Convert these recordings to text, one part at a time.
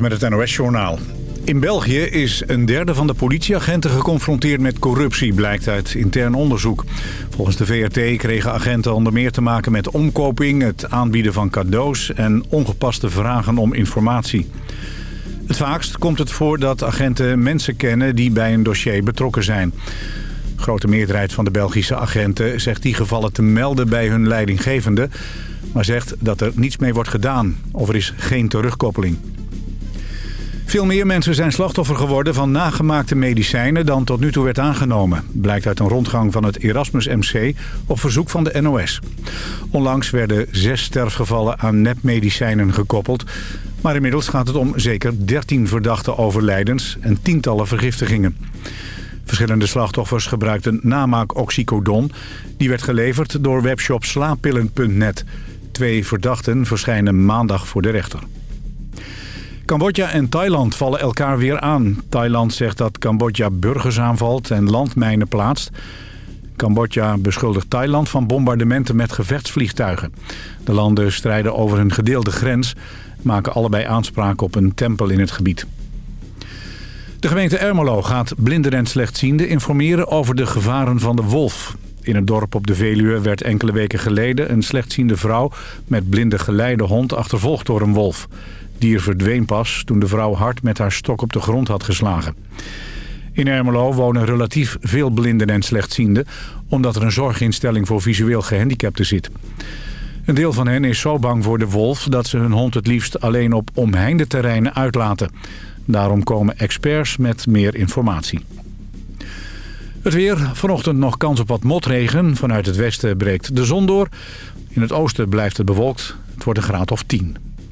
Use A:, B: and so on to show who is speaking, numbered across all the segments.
A: Met het NOS-journaal. In België is een derde van de politieagenten geconfronteerd met corruptie, blijkt uit intern onderzoek. Volgens de VRT kregen agenten onder meer te maken met omkoping, het aanbieden van cadeaus en ongepaste vragen om informatie. Het vaakst komt het voor dat agenten mensen kennen die bij een dossier betrokken zijn. Grote meerderheid van de Belgische agenten zegt die gevallen te melden bij hun leidinggevende... maar zegt dat er niets mee wordt gedaan of er is geen terugkoppeling. Veel meer mensen zijn slachtoffer geworden van nagemaakte medicijnen dan tot nu toe werd aangenomen. Blijkt uit een rondgang van het Erasmus MC op verzoek van de NOS. Onlangs werden zes sterfgevallen aan nepmedicijnen gekoppeld. Maar inmiddels gaat het om zeker 13 verdachte overlijdens en tientallen vergiftigingen. Verschillende slachtoffers gebruikten namaak oxycodon. Die werd geleverd door webshop slaappillen.net. Twee verdachten verschijnen maandag voor de rechter. Cambodja en Thailand vallen elkaar weer aan. Thailand zegt dat Cambodja burgers aanvalt en landmijnen plaatst. Cambodja beschuldigt Thailand van bombardementen met gevechtsvliegtuigen. De landen strijden over een gedeelde grens... maken allebei aanspraak op een tempel in het gebied. De gemeente Ermelo gaat blinden en slechtzienden informeren over de gevaren van de wolf. In het dorp op de Veluwe werd enkele weken geleden een slechtziende vrouw met blinde geleide hond achtervolgd door een wolf dier verdween pas toen de vrouw hard met haar stok op de grond had geslagen. In Ermelo wonen relatief veel blinden en slechtzienden... omdat er een zorginstelling voor visueel gehandicapten zit. Een deel van hen is zo bang voor de wolf... dat ze hun hond het liefst alleen op omheinde terreinen uitlaten. Daarom komen experts met meer informatie. Het weer. Vanochtend nog kans op wat motregen. Vanuit het westen breekt de zon door. In het oosten blijft het bewolkt. Het wordt een graad of 10.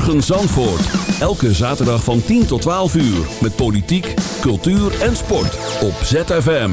B: Goedemorgen Zandvoort. Elke zaterdag van 10 tot 12 uur. Met politiek, cultuur en sport. Op ZFM.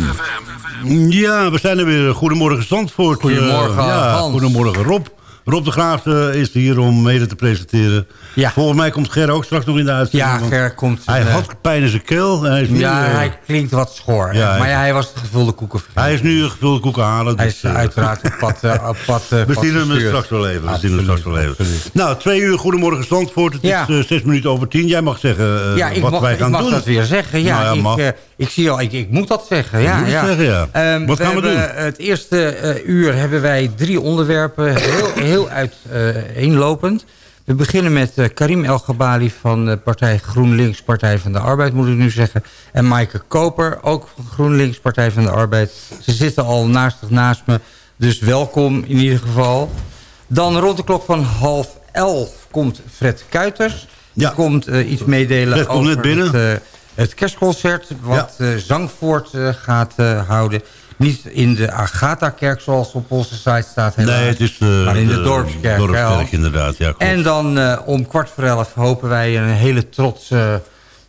C: Ja, we zijn er weer. Goedemorgen Zandvoort.
D: Goedemorgen,
C: Eh, ja,
D: Hans.
C: Goedemorgen Rob. Rob de Graaf eh, is hier om mede te presenteren.
D: Ja.
C: Volgens mij komt Ger ook straks nog in de uitzending.
D: Ja, Ger komt...
C: Hij
D: eh,
C: had pijn in zijn keel. Hij is nu,
D: ja,
C: eh,
D: hij klinkt wat schor.
C: Ja,
D: maar
C: hij-
D: ja, hij was de gevulde koeken
C: hij is nu een gevulde koeken halen.
D: Hij
C: dus,
D: is uiteraard op pad, op pad,
C: We zien hem straks wel even. We zien hem straks wel even.
D: absoluut.
C: Nou, twee uur Goedemorgen Zandvoort. Het
D: Ja.
C: is zes minuten over tien. Jij mag zeggen
D: Ja, ik
C: wat
D: mag,
C: wij
D: ik
C: gaan
D: mag
C: doen.
D: dat weer zeggen. Ja,
C: Nou ja,
D: ik,
C: mag.
D: ik zie al, ik, ik moet dat zeggen. Ja,
C: het
D: ja.
C: zeggen, ja.
D: Ehm,
C: Wat gaan we doen?
D: Het eerste uur hebben wij drie onderwerpen, heel, heel uiteenlopend. we beginnen met eh, Karim El Gabali van de partij GroenLinks, Partij van de Arbeid, moet ik nu zeggen. En Maaike Koper, ook van GroenLinks, Partij van de Arbeid. Ze zitten al naast, naast me, dus welkom in ieder geval. Dan rond de klok van half elf komt Fred Kuiters.
C: Ja.
D: Die komt eh, iets meedelen
C: Fred
D: over
C: net binnen.
D: Het, eh, het kerstconcert wat eh, Zangvoort eh, gaat eh, houden. Niet in de Agatha-kerk zoals op onze site staat. helaas.
C: Nee, het is de,
D: maar in de, dorpskerk.
C: dorpskerk, inderdaad. Ja, klopt.
D: En dan eh, om kwart voor elf hopen wij een hele trots eh,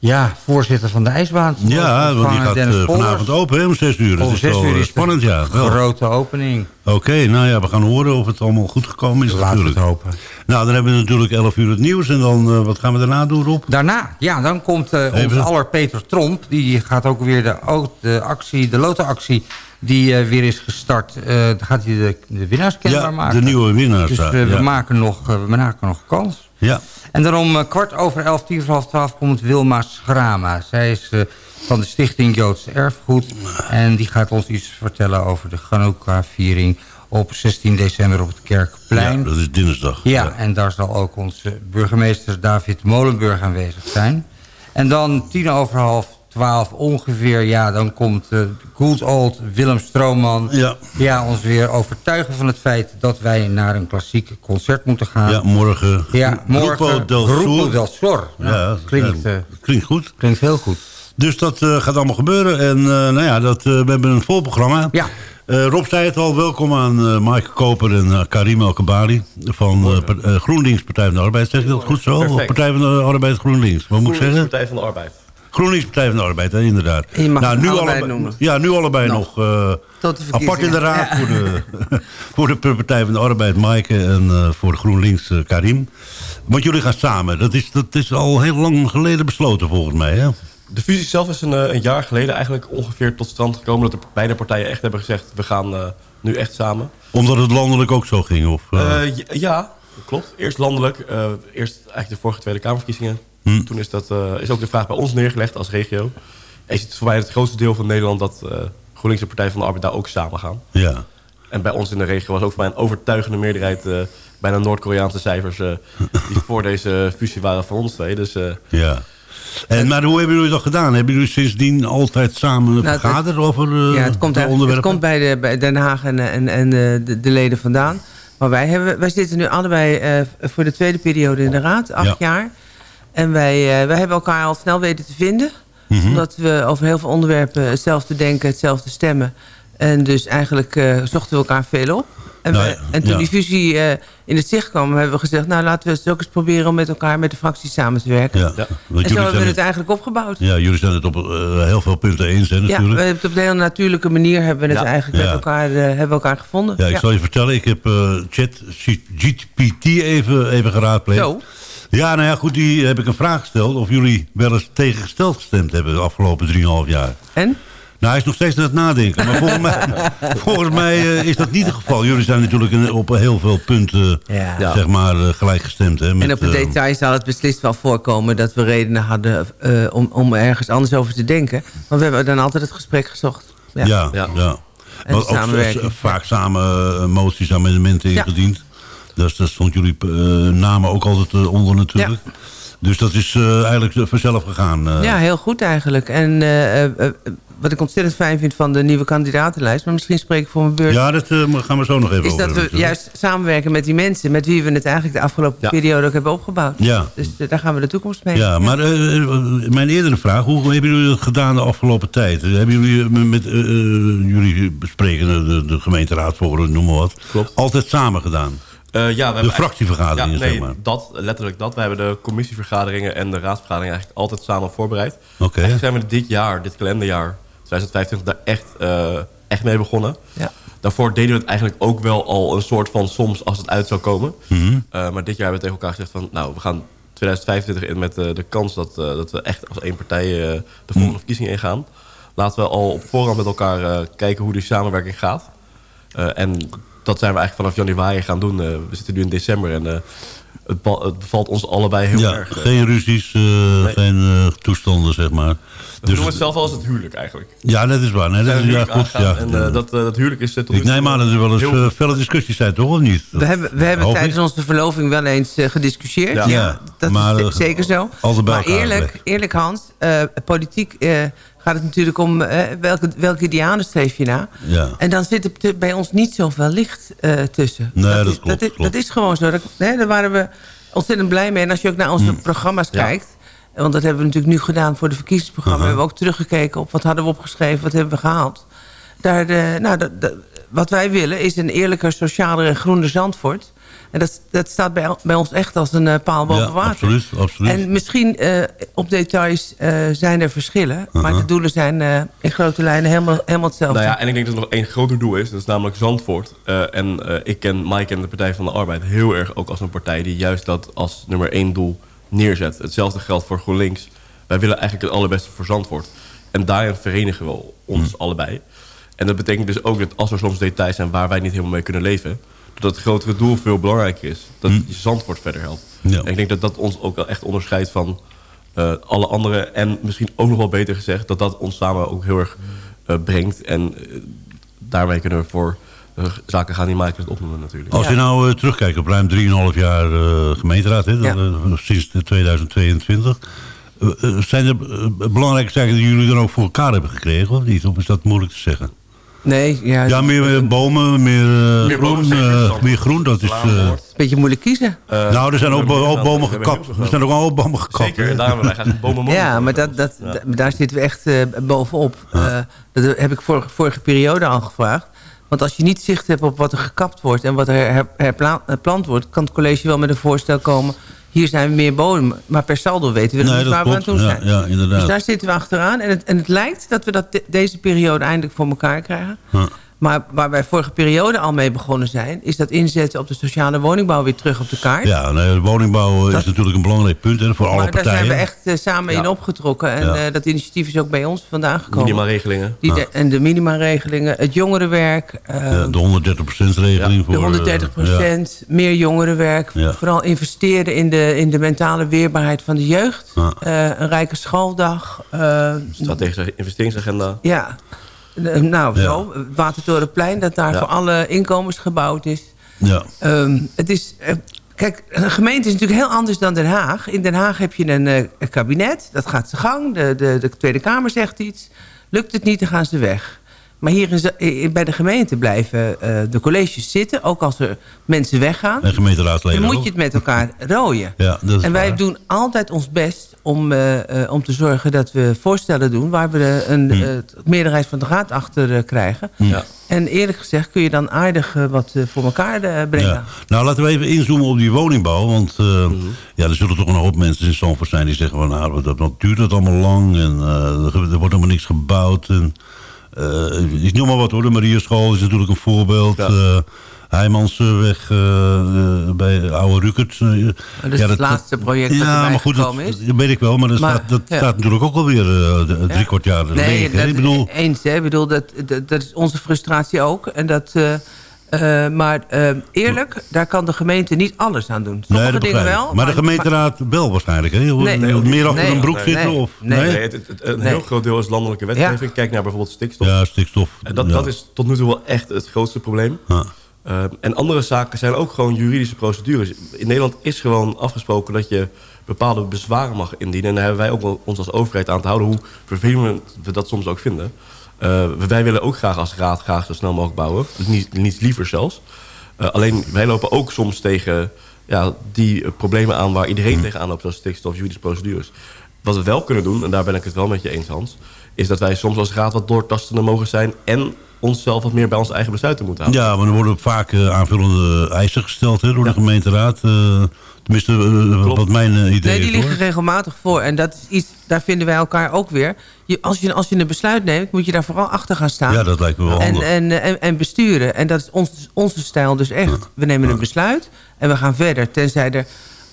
D: ja, voorzitter van de ijsbaan. te
C: ja, want die gaat eh, vanavond open hè, om zes uur.
D: Om zes uur
C: eh,
D: is
C: spannend, ja. Wel.
D: grote opening.
C: Oké, nou ja, we gaan horen of het allemaal goed gekomen is
D: Laten we
C: natuurlijk.
D: hopen.
C: Nou, dan hebben we natuurlijk 11 uur het nieuws. En dan, eh, wat gaan we daarna doen, Rob?
D: Daarna, ja, dan komt eh onze aller Peter Tromp. Die gaat ook weer de, de actie, de lotenactie die eh, weer is gestart. eh, dan gaat hij de, de winnaars kenbaar
C: Ja,
D: maken.
C: de nieuwe winnaars.
D: Dus
C: ja.
D: we,
C: ja.
D: maken nog, eh, we maken nog kans.
C: Ja.
D: En dan om eh, kwart over elf, tien voor half twaalf komt Wilma Schrama. Zij is eh, van de Stichting Joods Erfgoed. En die gaat ons iets vertellen over de Chanukka-viering op 16 december op het Kerkplein.
C: ja, dat is dinsdag.
D: Ja, en daar zal ook onze burgemeester David Molenburg aanwezig zijn. En dan tien over half twaalf ongeveer, ja, dan komt eh good old Willem Strooman...
C: Ja.
D: Ja, ons weer overtuigen van het feit dat wij naar een klassiek concert moeten gaan.
C: Ja, morgen.
D: Ja, morgen.
C: Grupo del
D: Grupo del Sur. Nou,
C: Ja,
D: klinkt, eh,
C: klinkt goed.
D: klinkt heel goed.
C: Dus dat eh, gaat allemaal gebeuren. En eh, nou ja, dat, eh, we hebben een vol programma.
D: Ja.
C: Eh, Rob zei het al, welkom aan eh Maaike Koper en Karim El Kabali van GroenLinks Partij van de Arbeid. Zeg ik dat goed zo?
E: Perfect.
C: Partij van de Arbeid GroenLinks? Wat moet ik zeggen?
E: Partij van de Arbeid.
C: GroenLinks Partij van de Arbeid, hè, inderdaad.
F: Je mag
C: nou, nu
F: allebei
C: allebei,
F: noemen.
C: Ja, nu allebei nog. eh,
F: Tot de
C: apart in de raad
F: Ja.
C: voor, de, voor de Partij van de Arbeid, Maaike, en eh, voor GroenLinks, eh, Karim. Want jullie gaan samen. Dat is, dat is al heel lang geleden besloten volgens mij, hè?
E: De fusie zelf is een, een jaar geleden eigenlijk ongeveer tot stand gekomen... dat de beide partijen echt hebben gezegd, we gaan eh, nu echt samen.
C: Omdat het landelijk ook zo ging, of... eh,
E: Eh, ja, ja, klopt. Eerst landelijk. eh, eerst eigenlijk de vorige Tweede Kamerverkiezingen.
C: Hm.
E: Toen is, dat, eh, is ook de vraag bij ons neergelegd als regio. En is het voor mij het grootste deel van Nederland... dat eh GroenLinks en Partij van de Arbeid daar ook samen gaan.
C: ja.
E: En bij ons in de regio was ook voor mij een overtuigende meerderheid... eh, bijna Noord-Koreaanse cijfers... eh, die voor deze fusie waren van ons twee. Dus... eh,
C: Ja. En, maar hoe hebben jullie dat gedaan? Hebben jullie sindsdien altijd samen
F: Nou,
C: vergaderd over eh,
F: Ja, het komt,
C: de
F: het komt bij, de, bij Den Haag en, en, en eh, de, de leden vandaan. Maar wij, hebben, wij zitten nu allebei eh, voor de tweede periode in de raad, acht
C: Ja.
F: jaar. En wij, eh, wij hebben elkaar al snel weten te vinden.
C: Mhm.
F: Omdat we over heel veel onderwerpen hetzelfde denken, hetzelfde stemmen. En dus eigenlijk eh, zochten we elkaar veel op. En,
C: Nou
F: we- en toen
C: ja.
F: die fusie eh, in het zicht kwam, hebben we gezegd... nou, laten we het ook eens proberen om met elkaar met de fracties samen te werken.
C: Ja,
F: En zo hebben we het
C: het,
F: eigenlijk opgebouwd.
C: ja, jullie zijn het op heel veel punten eens, hè,
F: Ja, we
C: natuurlijk.
F: hebben het op een hele natuurlijke manier hebben we het
E: Ja.
F: eigenlijk
C: Ja.
F: met elkaar, hebben we elkaar gevonden.
C: Ja, ik zal je vertellen, ik heb eh, chat GPT even, even geraadpleegd.
F: Zo.
C: Ja, nou ja, goed, die heb ik een vraag gesteld... of jullie wel eens tegengesteld gestemd hebben de afgelopen 3,5 jaar.
F: En?
C: Nou, hij is nog steeds aan het nadenken. Maar volgens mij, volgens mij eh, is dat niet het geval. Jullie zijn natuurlijk op heel veel punten
F: Ja.
C: Zeg maar, eh, gelijk gestemd. Hè, met,
F: en op de
C: eh,
F: details zal het beslist wel voorkomen dat we redenen hadden eh, om, om ergens anders over te denken. Maar we hebben dan altijd het gesprek gezocht.
C: Ja, ja.
E: Ja.
F: En
C: Maar ook vaak samen moties, amendementen
F: Ja.
C: ingediend. Dus daar stond jullie eh, namen ook altijd eh, onder natuurlijk. Dus dat is eh, eigenlijk vanzelf gegaan.
F: Ja, heel goed eigenlijk. En wat ik ontzettend fijn vind van de nieuwe kandidatenlijst... maar misschien spreek ik voor mijn beurt...
C: Ja, dat gaan we zo nog even
F: is
C: over
F: dat we juist samenwerken met die mensen... met wie we het eigenlijk de afgelopen
E: Ja.
F: periode ook hebben opgebouwd.
C: Ja.
F: Dus daar gaan we de toekomst mee.
C: Ja, maar mijn eerdere vraag, hoe hebben jullie dat gedaan de afgelopen tijd? Hebben jullie met jullie bespreken de, de gemeenteraad voor, noem maar wat,
E: Klopt.
C: altijd samen gedaan?
E: Eh, ja, we hebben
C: fractievergaderingen,
E: ja, nee,
C: zeg maar.
E: dat, letterlijk dat. We hebben de commissievergaderingen en de raadsvergaderingen eigenlijk altijd samen voorbereid.
C: Oké.
E: Eigenlijk zijn we dit jaar, dit kalenderjaar 2025, daar echt, eh, echt mee begonnen.
F: Ja.
E: Daarvoor deden we het eigenlijk ook wel al een soort van soms als het uit zou komen.
C: Mhm.
E: Eh, maar dit jaar hebben we tegen elkaar gezegd van... nou, we gaan 2025 in met eh, de kans dat, eh, dat we echt als één partij eh, de volgende verkiezingen ingaan. Laten we al op voorhand met elkaar eh, kijken hoe die samenwerking gaat. Eh, en dat zijn we eigenlijk vanaf januari gaan doen. Eh, we zitten nu in december en eh, het, het bevalt ons allebei heel
C: Ja,
E: erg. eh.
C: geen ruzies, eh, geen eh, toestanden, zeg maar.
E: we doen het zelf al als het huwelijk eigenlijk.
C: Ja, dat is waar. Nee, dat is, ja, goed. Ja.
E: En dat, dat huwelijk is... tot
C: ik neem aan dat er wel eens
E: heel
C: felle discussies zijn, toch? Of niet?
F: We hebben, we hebben tijdens onze verloving wel eens gediscussieerd.
C: Ja.
F: Ja,
C: Ja,
F: dat
C: maar,
F: is zeker zo. Maar eerlijk, eerlijk Hans, eh, politiek eh, gaat het natuurlijk om eh, welke, welke idealen streef je na.
C: Ja.
F: En dan zit er bij ons niet zoveel licht eh, tussen.
C: Nee, dat
F: is,
C: klopt,
F: Dat is,
C: klopt.
F: dat is gewoon zo. Dat, hè, daar waren we ontzettend blij mee. En als je ook naar onze programma's
E: Ja.
F: kijkt... want dat hebben we natuurlijk nu gedaan voor de verkiezingsprogramma...
C: Aha.
F: hebben we ook teruggekeken op wat hadden we opgeschreven... wat hebben we gehaald. Daar, eh, nou, wat wij willen is een eerlijker, socialer en groener Zandvoort. En dat, dat staat bij, bij ons echt als een eh, paal boven
C: Ja,
F: water.
C: absoluut, absoluut.
F: En misschien eh, op details eh, zijn er verschillen... maar
C: Uh-huh.
F: de doelen zijn eh, in grote lijnen helemaal, helemaal hetzelfde.
E: Nou ja, en ik denk dat er nog één groter doel is. Dat is namelijk Zandvoort. Eh, en eh, ik ken Mike en de Partij van de Arbeid heel erg ook als een partij... die juist dat als nummer één doel neerzet. Hetzelfde geldt voor GroenLinks. Wij willen eigenlijk het allerbeste voor Zandvoort. En daarin verenigen we ons allebei. En dat betekent dus ook dat als er soms details zijn... waar wij niet helemaal mee kunnen leven... dat het grotere doel veel belangrijker is. Dat je Zandvoort verder helpt.
C: Ja.
E: En ik denk dat dat ons ook wel echt onderscheidt van eh, alle anderen. En misschien ook nog wel beter gezegd... dat dat ons samen ook heel erg eh, brengt. En eh, daarmee kunnen we voor zaken gaan die Mike het opnoemen natuurlijk.
C: Als je nou terugkijkt op ruim 3,5 jaar eh, gemeenteraad, hè,
F: Ja.
C: dat, eh, sinds de 2022... eh, eh, zijn er belangrijke zaken die jullie dan ook voor elkaar hebben gekregen, of niet? Of is dat moeilijk te zeggen?
F: Nee, ja,
C: Ja, meer eh, bomen, meer, eh,
E: Meer
C: groen.
E: bomen, zeker.
C: eh,
E: Zandvoort.
C: meer groen, dat is... Eh,
F: een beetje moeilijk kiezen.
E: Eh,
C: nou, er zijn ook, bomen gekapt. Er zijn ook al bomen gekapt.
E: Zeker, daarom een bomen
F: Ja, maar dat, dat,
E: Ja.
F: daar zitten we echt eh, bovenop. Eh, dat heb ik vorige, vorige periode al gevraagd. Want als je niet zicht hebt op wat er gekapt wordt... en wat er her- herplant wordt... kan het college wel met een voorstel komen... hier zijn meer bomen. Maar per saldo weten we nog
C: Nee,
F: niet
C: dat
F: waar we aan toe
C: Ja,
F: zijn.
C: ja, inderdaad.
F: Dus daar zitten we achteraan. En het, en het lijkt dat we dat de- deze periode eindelijk voor elkaar krijgen.
C: Ja.
F: Maar waar wij vorige periode al mee begonnen zijn... is dat inzetten op de sociale woningbouw weer terug op de kaart.
C: Ja, nee, de woningbouw
F: Dat-
C: is natuurlijk een belangrijk punt hè, voor alle
F: maar daar
C: partijen.
F: zijn we echt eh, samen
E: Ja.
F: in opgetrokken. En
C: Ja.
F: eh, dat initiatief is ook bij ons vandaan gekomen.
E: Minimaregelingen.
F: Die de- en de minimaregelingen, het jongerenwerk, eh,
C: Ja, de 130% regeling.
F: de
C: voor,
F: 130%
C: eh,
F: meer jongerenwerk.
C: Ja.
F: Vooral investeren in de, in de mentale weerbaarheid van de jeugd.
C: Ja.
F: Eh, een rijke schooldag. eh,
E: Strategische investeringsagenda.
F: ja, nou
C: Ja.
F: zo. Watertorenplein, dat daar voor alle inkomens gebouwd is.
C: ja.
F: Ehm, het is, eh, kijk, een gemeente is natuurlijk heel anders dan Den Haag. In Den Haag heb je een, eh, een kabinet, dat gaat zijn gang. De, de, de Tweede Kamer zegt iets. Lukt het niet, dan gaan ze weg. Maar hier in, eh, bij de gemeente blijven eh, de colleges zitten. Ook als er mensen weggaan.
C: En gemeenteraadsleden
F: Dan moet je het met elkaar rooien.
C: Ja, dat is
F: En wij
C: waar.
F: doen altijd ons best om, eh, eh, om te zorgen dat we voorstellen doen... waar we de, een
C: Hm.
F: eh, meerderheid van de raad achter eh, krijgen.
E: Ja.
F: En eerlijk gezegd kun je dan aardig wat voor elkaar brengen.
C: Ja. Nou, laten we even inzoomen op die woningbouw. Want eh,
F: Mhm.
C: ja, er zullen toch een hoop mensen in Zandvoort zijn die zeggen... van, nou, dat, dat duurt het allemaal lang en eh, er, wordt helemaal niks gebouwd. En, eh, ik noem maar wat hoor, de Mariaschool is natuurlijk een voorbeeld.
E: Ja.
C: Eh, Heimansweg eh, eh, bij Oude Rukert. eh,
F: Dat is
C: ja,
F: het laatste project dat
C: ja,
F: erbij
C: maar goed, dat,
F: gekomen is.
C: dat weet ik wel. Maar dat,
F: Maar,
C: staat, dat
F: ja.
C: staat natuurlijk ook alweer eh, de- drie kwart jaar
F: Nee,
C: leeg. hè?
F: dat,
C: Ik bedoel,
F: eens. Hè? Ik bedoel, dat, dat, dat is onze frustratie ook. En dat, eh, eh, maar eh, eerlijk, daar kan de gemeente niet alles aan doen. Sommige
C: dat
F: dingen wel.
C: Maar de gemeenteraad wel waarschijnlijk. Hè?
F: Nee.
C: Meer achter
F: Nee.
C: een broek
F: Nee.
C: zitten?
F: Nee.
C: Of,
F: Nee.
E: Nee, het, het- het- een
F: Nee.
E: heel groot deel is landelijke wetgeving. Kijk naar bijvoorbeeld stikstof.
C: Ja, stikstof.
E: En dat,
C: ja.
E: dat is tot nu toe wel echt het grootste probleem.
C: Ja.
E: Uh, en andere zaken zijn ook gewoon juridische procedures. In Nederland is gewoon afgesproken dat je bepaalde bezwaren mag indienen. En daar hebben wij ook wel ons als overheid aan te houden... hoe vervelend we dat soms ook vinden. Uh, wij willen ook graag als raad graag zo snel mogelijk bouwen. Niet, niets liever zelfs. Uh, alleen wij lopen ook soms tegen ja, die problemen aan... waar iedereen
C: Hmm.
E: tegenaan loopt, zoals stikstof, juridische procedures. Wat we wel kunnen doen, en daar ben ik het wel met je eens, Hans... is dat wij soms als raad wat doortastender mogen zijn... en onszelf wat meer bij onze eigen besluiten moeten houden.
C: Ja, maar er worden vaak eh, aanvullende eisen gesteld hè, door de gemeenteraad. eh, tenminste, eh, wat mijn idee
F: Nee, die
C: is. hoor.
F: liggen regelmatig voor. En dat is iets, daar vinden wij elkaar ook weer. Je, als, je, als je een besluit neemt, moet je daar vooral achter gaan staan.
C: Ja, dat lijkt me wel
F: en,
C: handig.
F: en, en, en besturen. En dat is ons, onze stijl dus echt. We nemen een besluit en we gaan verder. Tenzij er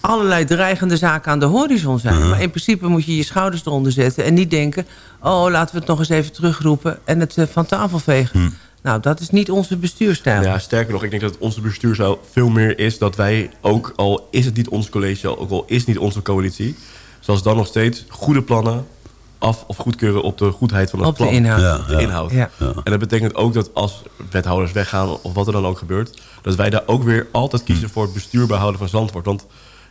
F: allerlei dreigende zaken aan de horizon zijn. Maar in principe moet je je schouders eronder zetten. En niet denken, oh, laten we het nog eens even terugroepen... en het eh, van tafel vegen. Nou, dat is niet onze bestuurstijl.
E: Ja, sterker nog, ik denk dat onze bestuur zo veel meer is dat wij ook, al is het niet ons college, ook al is het niet onze coalitie, zoals dan nog steeds goede plannen af of goedkeuren op de goedheid van het
F: Op de
E: plan.
F: inhoud.
C: Ja,
E: De
C: ja.
E: inhoud.
F: Ja.
E: En dat betekent ook dat als wethouders weggaan of wat er dan ook gebeurt, dat wij daar ook weer altijd kiezen voor het bestuur behouden van Zandvoort. Want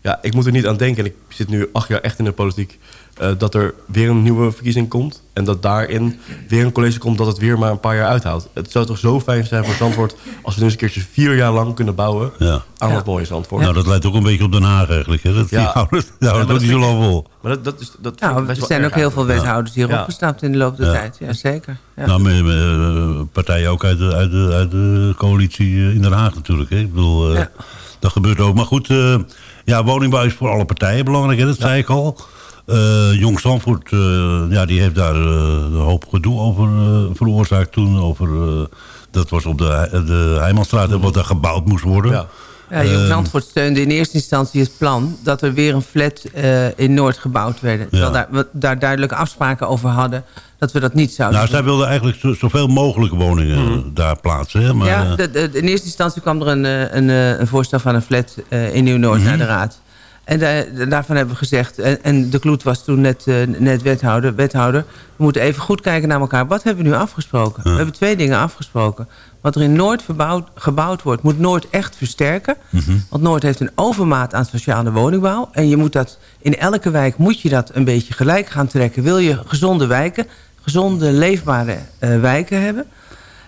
E: ja, ik moet er niet aan denken, en ik zit nu acht jaar echt in de politiek, eh, dat er weer een nieuwe verkiezing komt. En dat daarin weer een college komt dat het weer maar een paar jaar uithoudt. Het zou toch zo fijn zijn voor Zandvoort als we nu eens een keertje vier jaar lang kunnen bouwen
C: Ja.
E: aan
F: Ja.
E: dat mooie Zandvoort.
C: Nou, dat lijkt ook een beetje op Den Haag eigenlijk. Hè? Dat,
E: Ja.
C: Die houden het
E: Ja,
C: ja,
E: maar
C: dat niet zo lang vol.
E: Maar dat, dat is, dat
F: Nou, er zijn ook heel veel wethouders die erop
E: Ja.
F: gestapt in de loop der
C: Ja.
F: tijd. Ja, zeker. Ja.
C: Nou, met, met, eh, partijen ook uit de, uit de, uit de coalitie eh, in Den Haag natuurlijk. Hè? Ik bedoel, eh,
F: Ja.
C: dat gebeurt ook. Maar goed, eh, ja, woningbouw is voor alle partijen belangrijk. Hè? Dat zei ik al. Eh, Jong Zandvoort, eh, ja, die heeft daar eh, een hoop gedoe over eh, veroorzaakt toen. Over, eh, dat was op de, de Heijmanstraat, wat daar gebouwd moest worden.
E: Ja.
F: Ja, Jong
C: Ehm,
F: Zandvoort steunde in eerste instantie het plan... dat er weer een flat eh, in Noord gebouwd werd. Terwijl daar, we daar duidelijke afspraken over hadden... dat we dat niet zouden
C: Nou,
F: doen.
C: zij wilden eigenlijk zo- zoveel mogelijk woningen daar plaatsen. Hè? Maar,
F: ja,
C: eh,
F: de- de- in eerste instantie kwam er een, eh, een, een voorstel van een flat in Nieuw-Noord
C: Mhm.
F: naar de raad. En daar- daarvan hebben we gezegd... En, en de Kloet was toen net, net wethouder, wethouder... we moeten even goed kijken naar elkaar. Wat hebben we nu afgesproken? We hebben twee dingen afgesproken. Wat er in Noord verbouwd, gebouwd wordt... moet Noord echt versterken.
C: Mhm.
F: Want Noord heeft een overmaat aan sociale woningbouw. En je moet dat, in elke wijk moet je dat een beetje gelijk gaan trekken. Wil je gezonde wijken, gezonde leefbare eh, wijken hebben...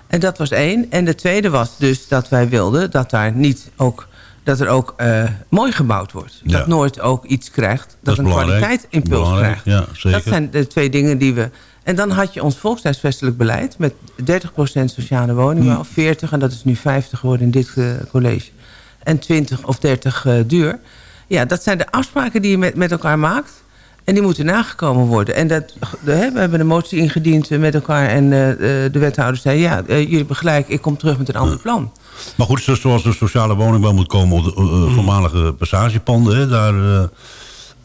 F: En dat was één. En de tweede was dus dat wij wilden dat daar niet ook dat er ook eh, mooi gebouwd wordt.
C: Ja.
F: Dat Noord ook iets krijgt. Dat, een kwaliteitsimpuls krijgt.
C: ja, zeker.
F: Dat zijn de twee dingen die we... En dan had je ons volkshuisvestelijk beleid... met 30% sociale woningbouw, 40... en dat is nu 50 geworden in dit eh, college... en 20 of 30 eh, duur. Ja, dat zijn de afspraken die je met, met elkaar maakt... En die moeten nagekomen worden. En dat, we hebben een motie ingediend met elkaar. En eh, de wethouder zei... ja, jullie hebben gelijk, ik kom terug met een ander plan.
C: Maar goed, zo- zoals de sociale woningbouw moet komen op de eh, voormalige passagepanden, hè, daar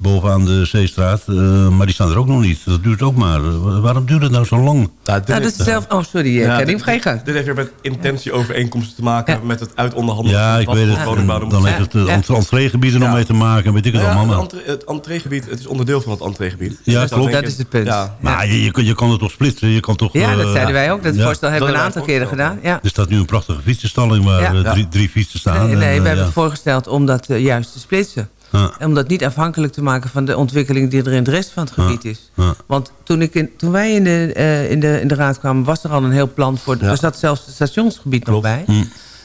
C: bovenaan de Zeestraat. eh, maar die staan er ook nog niet. Dat duurt ook maar. Eh, waarom duurt het nou zo lang?
E: Nou,
F: Nou, dat is zelf... Oh, sorry, eh,
E: Ja, dit-
F: ga je gang.
E: Dit heeft weer met intentieovereenkomsten te maken...
F: Ja.
E: met het uitonderhandelen
C: Ja, ik weet het. Dan heeft het
F: Ja.
C: entre- entreegebied er nog
E: Ja.
C: mee te maken. Weet ik het
E: Nou ja,
C: allemaal.
E: het, entre- het entreegebied, het is onderdeel van het entreegebied.
C: Ja, klopt.
F: Dat is het punt.
E: Ja,
C: Maar je, je, kan- je kan het toch splitsen? Je kan toch,
F: Ja,
C: eh,
F: dat zeiden wij ook. Dat
C: ja.
F: voorstel hebben we een aantal keren gedaan. Ja.
C: Er staat nu een prachtige fietsenstalling waar eh, drie, drie fietsen staan.
F: Nee,
C: En,
F: nee,
C: eh,
F: we hebben het voorgesteld om dat eh, juist te splitsen.
C: Ja.
F: Om dat niet afhankelijk te maken van de ontwikkeling die er in de rest van het gebied is.
C: Ja.
F: Want toen, ik in, toen wij in de, eh, in, de, in de raad kwamen, was er al een heel plan voor. Er zat zelfs het stationsgebied nog bij.
C: Hm.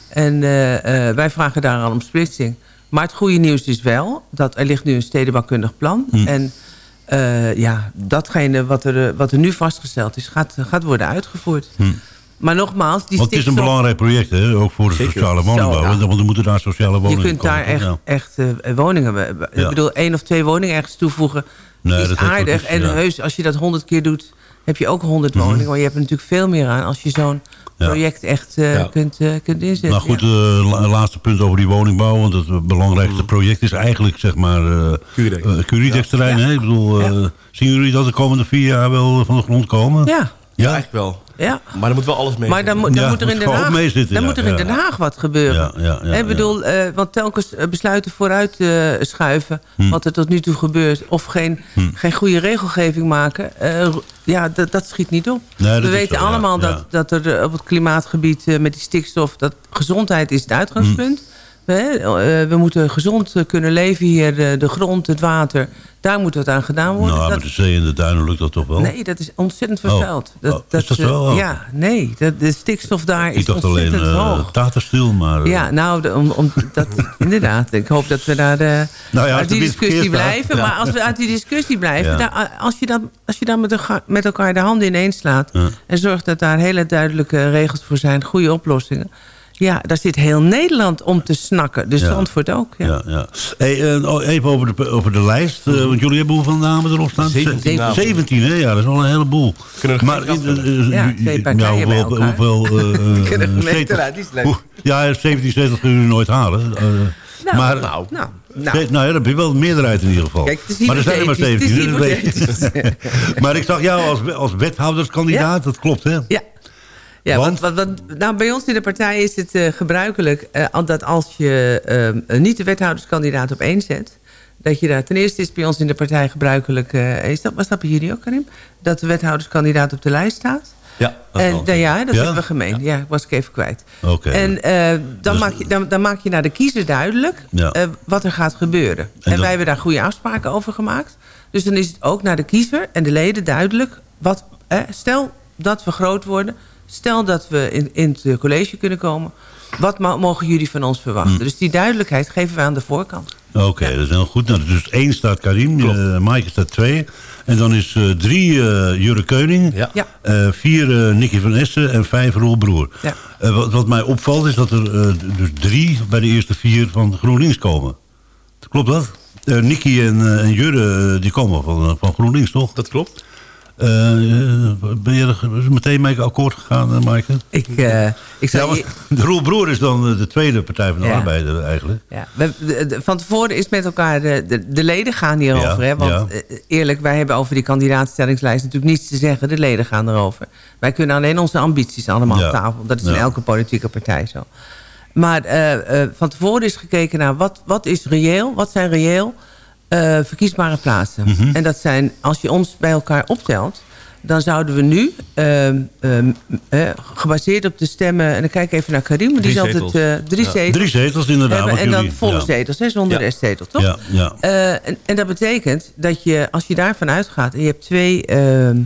F: En eh, eh, wij vragen daar al om splitsing. Maar het goede nieuws is wel dat er ligt nu een stedenbouwkundig plan.
C: Hm.
F: En ja, datgene wat er, wat er nu vastgesteld is, gaat, gaat worden uitgevoerd. Maar nogmaals, die.
C: Want het is een belangrijk project, hè? ook voor de
E: Zeker.
C: sociale woningbouw.
F: Zo, ja.
C: hè, Want er moeten daar sociale
F: Je
C: woningen
F: kunt daar
C: komen.
F: echt,
C: Ja.
F: echt eh, woningen...
C: Ja.
F: Ik bedoel, één of twee woningen ergens toevoegen
C: Nee,
F: is aardig.
C: iets,
F: en
C: ja.
F: heus, als je dat honderd keer doet, heb je ook honderd woningen. Maar je hebt er natuurlijk veel meer aan als je zo'n
C: Ja.
F: project echt eh,
E: Ja.
F: kunt, eh, kunt inzetten.
C: Maar goed,
F: ja.
C: eh, la- laatste punt over die woningbouw. Want het belangrijkste project is eigenlijk, zeg maar, eh
E: Curedex.
C: eh.
F: Ja.
C: hè? Ik bedoel, eh,
F: Ja.
C: zien jullie dat de komende vier jaar wel van de grond komen?
F: ja,
E: Ja, eigenlijk wel.
F: Ja.
E: Maar er moet wel alles mee.
F: Maar dan, moet- dan
C: Ja,
F: moet er in Den Haag, dan
C: ja.
F: moet er in. Den Haag wat gebeuren.
C: Ja, ja, ja,
F: ik
C: ja.
F: bedoel, eh, want telkens eh, besluiten vooruit eh, schuiven...
C: Hm.
F: wat er tot nu toe gebeurt... of geen, geen goede regelgeving maken... eh, ja, dat, dat schiet niet op.
C: Nee,
F: We weten
C: zo,
F: allemaal
C: ja.
F: Dat, dat er op het klimaatgebied... met die stikstof... dat gezondheid is het uitgangspunt. Hè, eh, we moeten gezond eh, kunnen leven hier. De, grond, het water, daar moet wat aan gedaan worden.
C: Nou,
F: Dat-
C: met de zee en de duinen lukt dat toch wel?
F: Nee, dat is ontzettend vervuild.
C: Oh. Oh, is dat
F: eh,
C: zo? Oh.
F: Ja, nee. Dat, de stikstof daar
C: Ik
F: is
C: dacht alleen
F: ontzettend
C: uh,
F: hoog.
C: taterstiel, maar... eh,
F: Ja, nou, de- om, om, dat, inderdaad. Ik hoop dat we daar eh,
C: Nou ja,
F: uit die discussie blijven.
C: Ja.
F: Maar als we uit die discussie blijven...
C: Ja.
F: daar- als, je dan, als je dan met, elkaar, met elkaar de handen ineens slaat... En zorgt dat daar hele duidelijke regels voor zijn... goede oplossingen... Ja, daar zit heel Nederland om te snakken. Dus
C: Ja.
F: Zandvoort ook. Ja.
C: Ja, ja. Hey, eh, oh, even over de, over de lijst. eh, want jullie hebben hoeveel namen erop staan?
E: 17
C: Ze-
E: namen.
C: 17, hè? Ja, dat is wel een heleboel.
E: Kunnen er
C: maar eh,
F: Ja, twee
C: ja,
F: partijen bij
C: hoeveel,
F: elkaar.
C: hoeveel eh, eh,
F: Kunnen we eruit, die is leuk.
C: Ja, 17 zetels kunnen jullie nooit halen.
F: Nou,
C: maar,
E: Nou,
F: Nou,
C: nou.
F: nou.
C: nou ja, dan heb je wel een meerderheid in ieder geval.
F: Kijk, het is niet
C: maar er zijn er maar
F: hypothetisch,
C: 17.
F: het is
C: hè, dat weet je. maar ik zag jou als, als wethouderskandidaat, dat klopt hè?
F: Ja. Ja,
C: Want?
F: want, want, want- nou, bij ons in de partij is het eh, gebruikelijk eh, dat als je eh, niet de wethouderskandidaat op één zet... dat je daar ten eerste is bij ons in de partij gebruikelijk... eh, is dat, was dat bij jullie ook, Karim? Dat de wethouderskandidaat op de lijst staat.
E: Ja, dat
F: En, dan, ja, dat
C: Ja?
F: hebben we gemeen. Ja, was ik even kwijt.
C: Oké.
F: En dan,
C: Dus-
F: maak je, dan, dan maak je naar de kiezer duidelijk
C: Ja.
F: wat er gaat gebeuren. En,
C: dan-
F: wij hebben daar goede afspraken over gemaakt. Dus dan is het ook naar de kiezer en de leden duidelijk... Wat, eh, stel dat we groot worden... stel dat we in, in het college kunnen komen... wat mo- mogen jullie van ons verwachten?
C: Hm.
F: Dus die duidelijkheid geven we aan de voorkant.
C: Oké, dat is heel goed. Nou, dus één staat Karim, uh, Maaike staat twee. En dan is eh, drie eh Jurre Keuning,
E: Ja.
F: Ja.
C: eh, vier eh, Nicky van Essen en vijf Roel Broer.
F: Ja.
C: Eh, wat, wat mij opvalt is dat er eh, dus drie bij de eerste vier van GroenLinks komen. Klopt dat? Eh Nicky en, eh, en Jurre eh, die komen van, van GroenLinks, toch?
E: Dat klopt.
C: Eh, eh, ben je er meteen mee akkoord gegaan, uh, Maaike?
F: Ik, eh, ik zou
C: de Roel Broer is dan eh, de tweede Partij van de
F: Ja.
C: Arbeid eh, eigenlijk.
F: Ja, we, de- de- van tevoren is met elkaar... De, de, de leden gaan hierover. Hè, want eh, eerlijk, wij hebben over die kandidaatstellingslijst natuurlijk niets te zeggen. De leden gaan erover. Wij kunnen alleen onze ambities allemaal op tafel. Dat is in elke politieke partij zo. Maar eh, eh, van tevoren is gekeken naar wat, wat is reëel, wat zijn reëel eh, verkiesbare plaatsen.
C: Mhm.
F: En dat zijn, als je ons bij elkaar optelt, dan zouden we nu, ehm, ehm, eh, gebaseerd op de stemmen... en dan kijk ik even naar Karim, die is altijd eh, drie
E: Ja.
F: zetels.
C: Drie zetels inderdaad.
F: hebben. En dan volle
C: ja.
F: zetels, hè, zonder
E: Ja.
F: restzetel, toch?
C: Ja, ja.
F: Eh, en, en dat betekent dat je, als je daarvan uitgaat... en je hebt twee ehm, eh,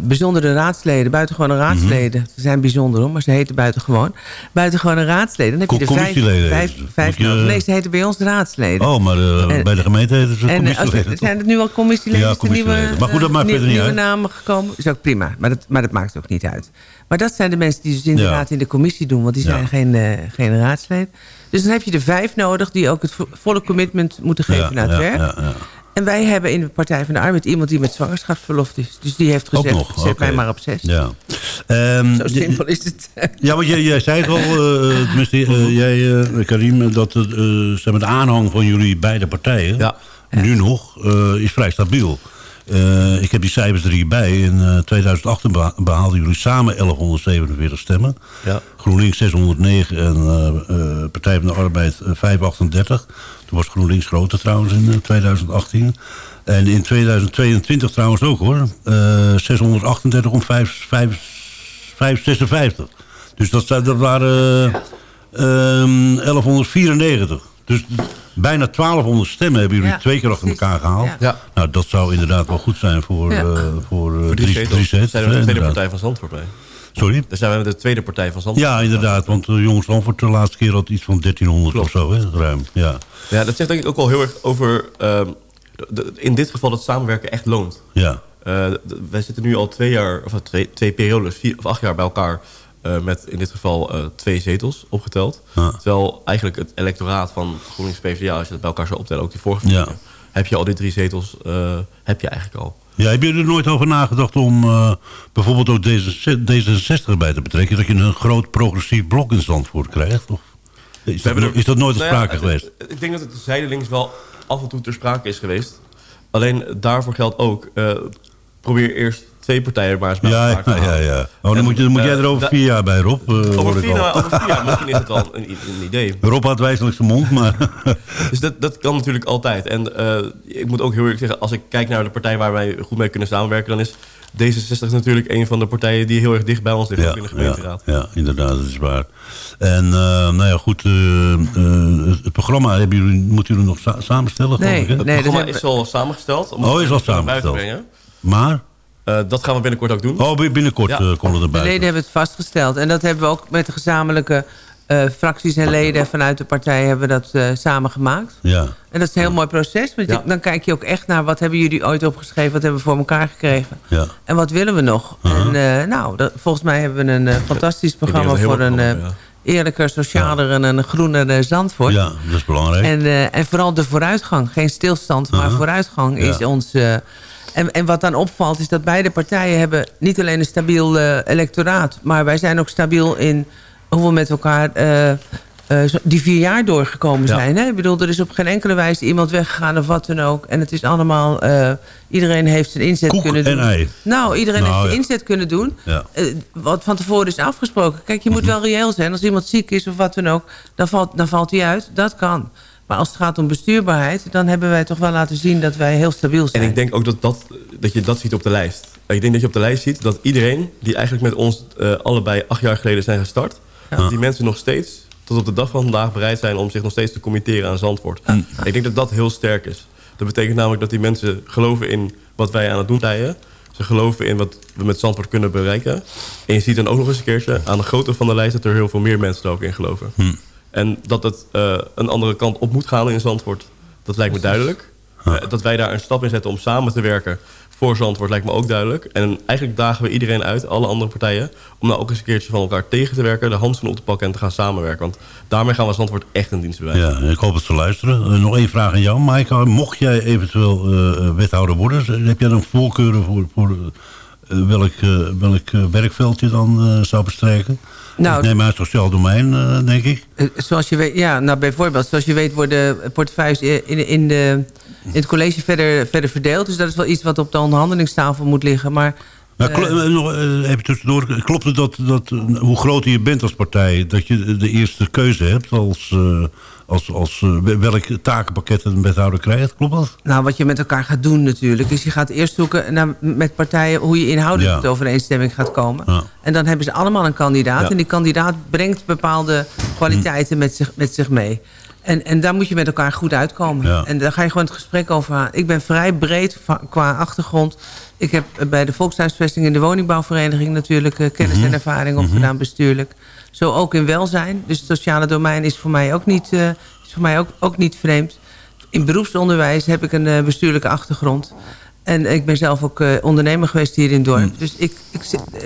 F: bijzondere raadsleden, buitengewone raadsleden...
C: Mhm.
F: ze zijn bijzonder hoor, maar ze heten buitengewoon... buitengewone raadsleden, dan heb je
C: Co-
F: er vijf,
C: commissieleden
F: vijf, vijf
C: je-
F: nodig. Nee, ze heten bij ons raadsleden.
C: Oh, maar eh,
F: En-
C: bij de gemeente heet het een
F: En eh, als,
C: commissieleden,
F: zijn het nu al commissieleden?
C: Ja,
F: Is er nieuwe,
C: commissieleden. Maar goed, dat
F: eh,
C: maakt
F: nieuw-
C: verder niet
F: nieuwe namen gekomen? Is ook prima, maar dat, maar dat maakt ook niet uit. Maar dat zijn de mensen die dus inderdaad
C: Ja.
F: in de commissie doen... want die
C: Ja.
F: zijn geen, eh, geen raadsleden. Dus dan heb je er vijf nodig... die ook het vo- volle commitment moeten geven
C: Ja,
F: naar het
C: ja,
F: werk. En wij hebben in de Partij van de Arbeid iemand die met zwangerschapsverlof is. Dus die heeft gezegd,
C: nog,
F: zet mij maar op zes.
C: Ja. Ehm,
F: Zo simpel is het.
C: Ja, want jij, jij zei het al, eh, tenminste, eh, jij, eh, Karim, eh, dat het, eh, zeg maar, de aanhang van jullie beide partijen,
E: Ja.
C: nu nog, eh, is vrij stabiel. Eh, ik heb die cijfers er hierbij. In eh 2008 beha- behaalden jullie samen 1147 stemmen.
E: Ja.
C: GroenLinks 609 en eh, eh, Partij van de Arbeid eh, 538. Toen was GroenLinks groter trouwens in eh, 2018. En in 2022 trouwens ook hoor. Eh 638 om 5, 5, 556. Dus dat, dat waren eh, ehm, 1194. Dus bijna 1200 stemmen hebben jullie
F: Ja,
C: twee keer achter elkaar gehaald.
F: Ja.
C: Nou, dat zou inderdaad wel goed zijn voor,
F: Ja.
C: eh, voor, eh,
E: Voor
C: drie,
E: drie
C: drie
E: zetels
C: zetels.
E: zijn we de tweede
C: inderdaad.
E: partij van Zandvoort bij.
C: Sorry?
E: Dus zijn we met de tweede partij van Zandvoort.
C: Ja, inderdaad. Want uh, Jongens Zandvoort de laatste keer had iets van 1300 of zo, hè, ruim. Ja,
E: Ja, dat zegt denk ik ook wel heel erg over... ehm, de- de- in dit geval dat samenwerken echt loont.
C: ja.
E: Eh, wij zitten nu al twee jaar, of twee, twee periodes, vier of acht jaar bij elkaar... eh, met in dit geval eh, twee zetels opgeteld.
C: Ja.
E: Terwijl eigenlijk het electoraat van GroenLinks PvdA... als je dat bij elkaar zou optellen, ook die vorige
C: Ja.
E: heb je al die drie zetels, eh, heb je eigenlijk al.
C: Ja, heb je er nooit over nagedacht om bijvoorbeeld ook D66 bij te betrekken? Dat je een groot progressief blok in Zandvoort krijgt? Of is, dat,
E: er-
C: is dat nooit ter
E: Nou ja,
C: sprake geweest?
E: het- Ik denk dat het zijdelings wel af en toe ter sprake is geweest. Alleen daarvoor geldt ook... probeer eerst twee partijen maar eens bij
C: Ja,
E: elkaar
C: ja, ja, ja. Oh, dan
E: En,
C: moet, je, dan moet jij
E: eh,
C: er over vier jaar bij, Rob. eh, hoor
E: Over
C: ik
E: vier,
C: al.
E: nou, over vier jaar, misschien is het al een, een idee.
C: Rob had wijselijk zijn mond, maar...
E: Dus dat, dat kan natuurlijk altijd. En eh, ik moet ook heel eerlijk zeggen, als ik kijk naar de partij waar wij goed mee kunnen samenwerken, dan is D66 natuurlijk een van de partijen die heel erg dicht bij ons ligt, ook in de
C: ja,
E: gemeenteraad.
C: ja, inderdaad, dat is waar. En eh, nou ja, goed, eh, eh, het, programma hebben jullie, moeten jullie nog sa- samenstellen?
F: Nee,
C: ik, hè?
F: nee,
E: Het programma
F: dat
E: is al samengesteld. Om
C: Oh,
E: het
C: is al samengesteld.
E: brengen.
C: Maar?
E: Eh, dat gaan we binnenkort ook doen.
C: Oh, bi- binnenkort
E: Ja.
C: eh, komt het
F: De
C: erbij.
F: leden hebben het vastgesteld. En dat hebben we ook met de gezamenlijke eh, fracties en leden vanuit de partij hebben we dat eh, samen gemaakt.
C: Ja.
F: En dat is een heel mooi proces. Want
E: Ja.
F: dan kijk je ook echt naar wat hebben jullie ooit opgeschreven, wat hebben we voor elkaar gekregen.
C: Ja.
F: En wat willen we nog? En eh, nou, dat- volgens mij hebben we een fantastisch programma voor een eh, eerlijker, socialer en een groener eh, Zandvoort.
C: ja, dat is belangrijk.
F: En, eh, en vooral de vooruitgang. Geen stilstand, maar
C: Aha.
F: vooruitgang
C: Ja.
F: is ons... en, en wat dan opvalt is dat beide partijen hebben niet alleen een stabiel eh, electoraat... maar wij zijn ook stabiel in hoe we met elkaar zo- die vier jaar doorgekomen
E: Ja.
F: zijn. Hè? Ik bedoel, er is op geen enkele wijze iemand weggegaan of wat dan ook. En het is allemaal... iedereen heeft zijn inzet
C: Koek
F: kunnen
C: en
F: doen.
C: ei.
F: Nou, iedereen
C: Nou,
F: heeft zijn
C: ja.
F: inzet kunnen doen.
C: Ja.
F: Wat van tevoren is afgesproken. Kijk, je moet wel reëel zijn. Als iemand ziek is of wat dan ook, dan valt, dan valt hij uit. Dat kan. Maar als het gaat om bestuurbaarheid... dan hebben wij toch wel laten zien dat wij heel stabiel zijn.
E: En ik denk ook dat, dat, dat je dat ziet op de lijst. Ik denk dat je op de lijst ziet dat iedereen die eigenlijk met ons eh, allebei acht jaar geleden zijn gestart... dat die mensen nog steeds tot op de dag van vandaag bereid zijn om zich nog steeds te committeren aan Zandvoort. Ik denk dat dat heel sterk is. Dat betekent namelijk dat die mensen geloven in wat wij aan het doen zijn. Ze geloven in wat we met Zandvoort kunnen bereiken. En je ziet dan ook nog eens een keertje aan de grootte van de lijst... dat er heel veel meer mensen er ook in geloven. En dat het eh, een andere kant op moet gaan in Zandvoort, dat lijkt me duidelijk. Eh, dat wij daar een stap in zetten om samen te werken voor Zandvoort lijkt me ook duidelijk. En eigenlijk dagen we iedereen uit, alle andere partijen... om nou ook eens een keertje van elkaar tegen te werken... de handschoen op te pakken en te gaan samenwerken. Want daarmee gaan we Zandvoort echt een dienst bewijzen.
C: Ja, ik hoop het te luisteren. Eh, nog één vraag aan jou, Maaike. Mocht jij eventueel wethouder worden, heb jij dan voorkeuren voor, voor welk, welk werkveld je dan zou bestrijken?
F: Nou,
C: ik neem aan sociaal domein, eh, denk ik.
F: Eh, Zoals je weet, ja, nou bijvoorbeeld, zoals je weet worden portefeuilles in, in, de, in het college verder, verder verdeeld. Dus dat is wel iets wat op de onderhandelingstafel moet liggen. Maar
C: Maar klo- eh, nog, even tussendoor, klopt het dat, dat hoe groter je bent als partij... dat je de eerste keuze hebt als, als, als eh, welk takenpakket een wethouder krijgt? Klopt dat?
F: Nou, wat je met elkaar gaat doen natuurlijk... is je gaat eerst zoeken naar, met partijen... hoe je inhoudelijk
C: Ja.
F: tot overeenstemming gaat komen.
C: Ja.
F: En dan hebben ze allemaal een kandidaat.
E: Ja.
F: En die kandidaat brengt bepaalde kwaliteiten met, zich, met zich mee. En, en daar moet je met elkaar goed uitkomen.
C: Ja.
F: En daar ga je gewoon het gesprek over aan. Ik ben vrij breed qua achtergrond. Ik heb eh, bij de volkshuisvesting in de woningbouwvereniging... natuurlijk eh, kennis
C: Mhm.
F: en ervaring opgedaan bestuurlijk. Zo ook in welzijn. Dus het sociale domein is voor mij ook niet, eh, is voor mij ook, ook niet vreemd. In beroepsonderwijs heb ik een eh, bestuurlijke achtergrond. En ik ben zelf ook eh, ondernemer geweest hier in het dorp. Dus ik, ik,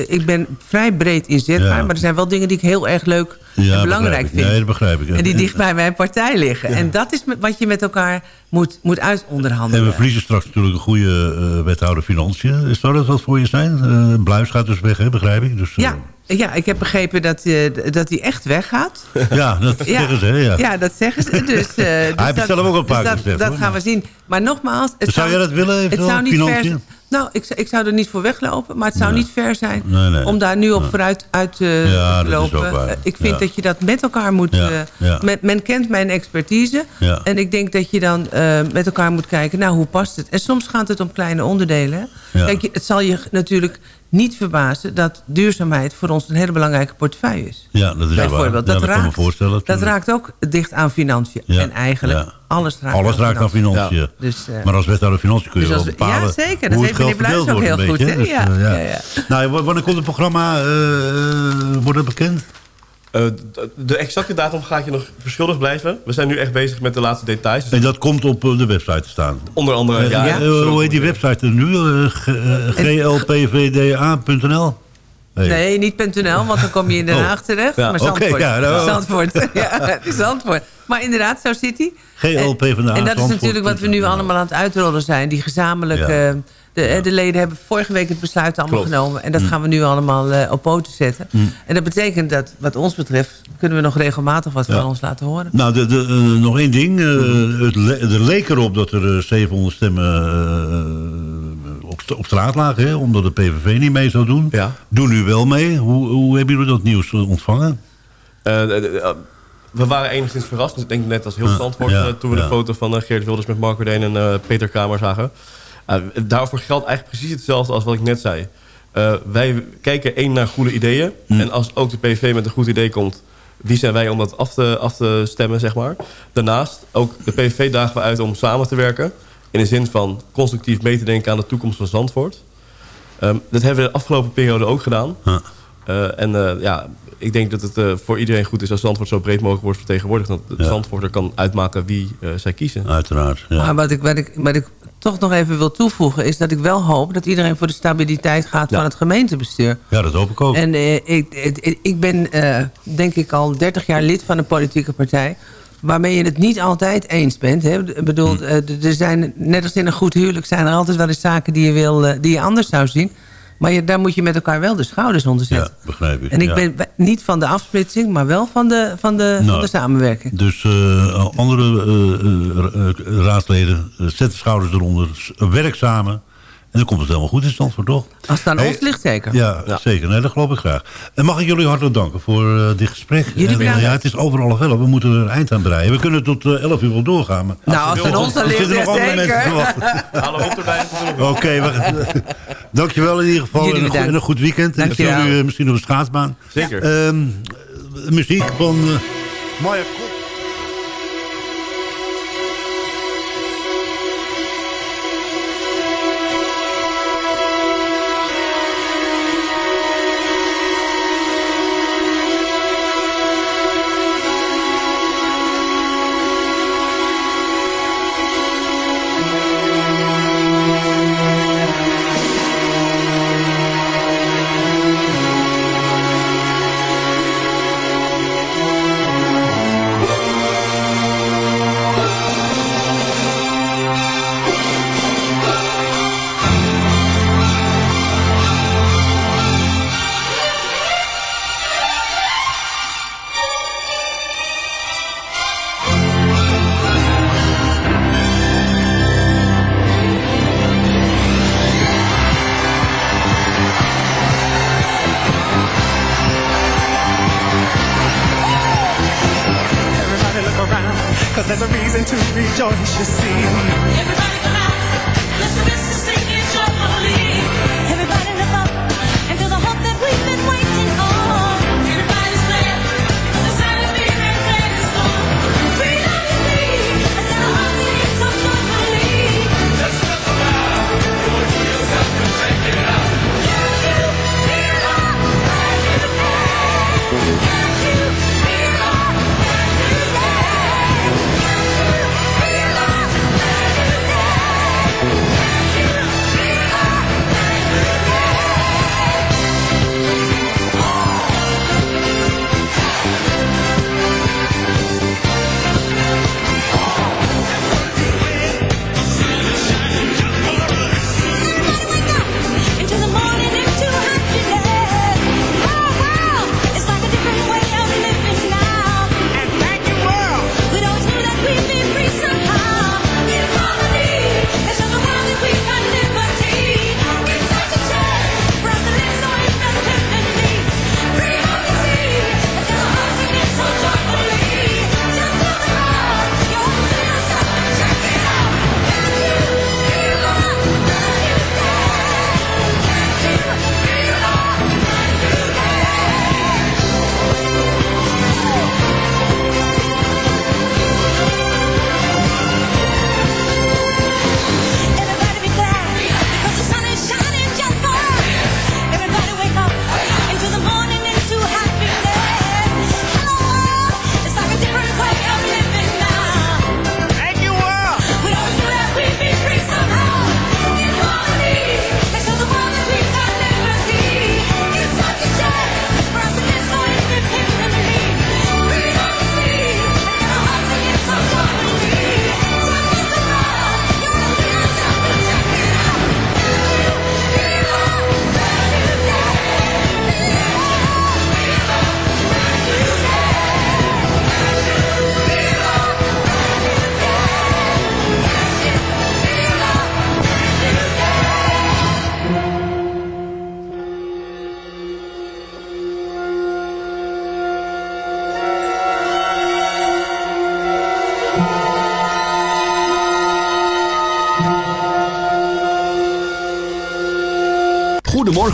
F: ik ben vrij breed inzetbaar.
C: Ja.
F: Maar er zijn wel dingen die ik heel erg leuk
C: Ja,
F: en belangrijk vind.
C: Ja, dat begrijp ik.
F: En die dicht bij mijn partij liggen. En dat is wat je met elkaar moet, moet
C: En
F: uitonderhandelen.
C: we verliezen straks natuurlijk een goede eh, wethouder financiën. Zou dat wat voor je zijn? Eh Bluis gaat dus weg, hè, begrijp ik. Dus, eh,
F: Ja, ja, ik heb begrepen dat, dat hij echt weggaat.
C: ja, dat zeggen ze. Ja.
F: ja, dat zeggen ze. Dus, dus
C: heeft
F: dat-
C: zelf ook een paar
F: dus
C: keer
F: dat,
C: gezegd,
F: dat
C: hoor.
F: gaan we zien. Maar nogmaals... Het
C: Zou jij dat willen,
F: Het zou niet ver. Nou, ik, zou- ik zou er niet voor weglopen. Maar het zou
C: Nee.
F: niet ver zijn
C: Nee, nee.
F: om daar nu op vooruit uit te
C: Ja, dat is
F: lopen. Eh, ik vind
C: Ja.
F: dat je dat met elkaar moet... Eh, men kent mijn expertise. En ik denk dat je dan eh, met elkaar moet kijken... nou, hoe past het? En soms gaat het om kleine onderdelen. Kijk, het zal je natuurlijk niet verbazen... dat duurzaamheid voor ons een hele belangrijke portefeuille is.
C: Ja, dat is.
F: Bijvoorbeeld,
C: Ja,
F: dat, raakt,
C: voorstellen.
F: dat raakt ook dicht aan financiën.
C: Ja,
F: En eigenlijk
C: ja.
F: alles raakt
C: Alles
F: aan
C: raakt aan
F: financiën. Dus, eh,
C: maar als wethouder financiën kun je
F: dus
C: wel bepalen
F: ja, zeker. Dat
C: geld
F: meneer Bluis ook heel goed,
C: beetje? Dus,
F: Ja,
C: eh. Nou, wanneer komt het programma? eh, wordt het bekend?
E: Eh, de exacte datum ga ik je nog verschuldigd blijven. We zijn nu echt bezig met de laatste details. Dus
C: En dat komt op eh, de website te staan.
E: onder andere...
C: Eh,
E: ja,
C: hoe heet die website er nu? Glpvda.nl? Nee.
F: Nee, niet .nl, want dan kom je in Den
C: Oh.
F: Haag terecht.
E: Ja,
F: maar
C: oké,
F: Zandvoort.
C: ja, nou-
F: Zandvoort. ja, het is Zandvoort. Maar inderdaad, zo zit hij.
C: GLP
F: En-
C: van de
F: En dat is natuurlijk wat we nu allemaal aan het uitrollen zijn. Die gezamenlijke... De, de leden hebben vorige week het besluit allemaal
E: Klopt.
F: genomen. En dat
C: Mm.
F: gaan we nu allemaal eh, op poten zetten. En dat betekent dat, wat ons betreft... kunnen we nog regelmatig wat
C: Ja.
F: van ons laten horen.
C: Nou, de, de, eh, nog één ding. eh, het le- er leek erop dat er eh, 700 stemmen eh, op op straat lagen, hè, omdat de PVV niet mee zou doen.
E: Ja.
C: Doen nu wel mee. Hoe, hoe hebben jullie dat nieuws ontvangen?
E: We waren enigszins verrast. Dus ik denk net als heel
C: Ja,
E: Zandvoort...
C: ja,
E: eh, toen we
C: ja.
E: de foto van Geert Wilders met Marco Deen en eh, Peter Kramer zagen. Eh, daarvoor geldt eigenlijk precies hetzelfde als wat ik net zei. Eh, wij kijken één naar goede ideeën.
C: Hm.
E: En als ook de PV met een goed idee komt... wie zijn wij om dat af te, af te stemmen, zeg maar. Daarnaast, ook de PVV dagen we uit om samen te werken... in de zin van constructief mee te denken aan de toekomst van Zandvoort. Ehm, dat hebben we de afgelopen periode ook gedaan. Eh, en ja, ik denk dat het eh, voor iedereen goed is als Zandvoort zo breed mogelijk wordt vertegenwoordigd. Dat de
C: Ja.
E: Zandvoorter kan uitmaken wie eh, zij kiezen.
C: Uiteraard. Ja.
F: Maar wat ik, wat, ik, wat ik toch nog even wil toevoegen... is dat ik wel hoop dat iedereen voor de stabiliteit gaat
E: Ja.
F: van het gemeentebestuur.
C: ja, dat hoop ik ook.
F: En eh, ik, ik, ik ben eh, denk ik al 30 jaar lid van een politieke partij... waarmee je het niet altijd eens bent. Hè. Bedoel, d- er zijn, net als in een goed huwelijk... zijn er altijd wel eens zaken die je, wil, die je anders zou zien. Maar je, daar moet je met elkaar wel de schouders onder
C: ja,
F: zetten.
C: begrijp ik.
F: En ik
C: ja.
F: ben niet van de afsplitsing, maar wel van de, van de, van
C: Nou,
F: de samenwerking.
C: Dus eh, andere eh, eh, eh, raadsleden, zet de schouders eronder, werk samen. En dan komt het helemaal goed in stand voor toch?
F: Als het aan
C: Hey,
F: ons ligt, zeker.
C: Ja, zeker. Nee, dat geloof ik graag. En mag ik jullie hartelijk danken voor eh, dit gesprek.
F: Jullie
C: En, eh, ja, het is over half elf. We moeten er een eind aan breien. We kunnen tot eh, 11 uur wel doorgaan. Maar
F: Nou, als het aan ons dan
C: er
F: ligt,
C: zitten nog andere mensen te
F: zeker.
C: wachten.
E: We op erbij.
C: Oké, we dankjewel in ieder geval. En een,
F: bedankt.
C: en een goed weekend. En
F: Dankjewel.
C: veel jullie, misschien op de schaatsbaan.
E: Zeker.
C: Ehm, muziek van Maya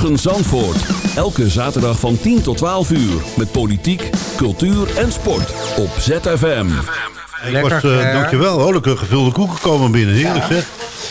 B: Goedemorgen Zandvoort. Elke zaterdag van 10 tot 12 uur. Met politiek, cultuur en sport. Op ZFM.
C: Ik was, eh,
D: Ger.
C: dankjewel. Oh, lekker gevulde koeken komen binnen. Heerlijk zeg.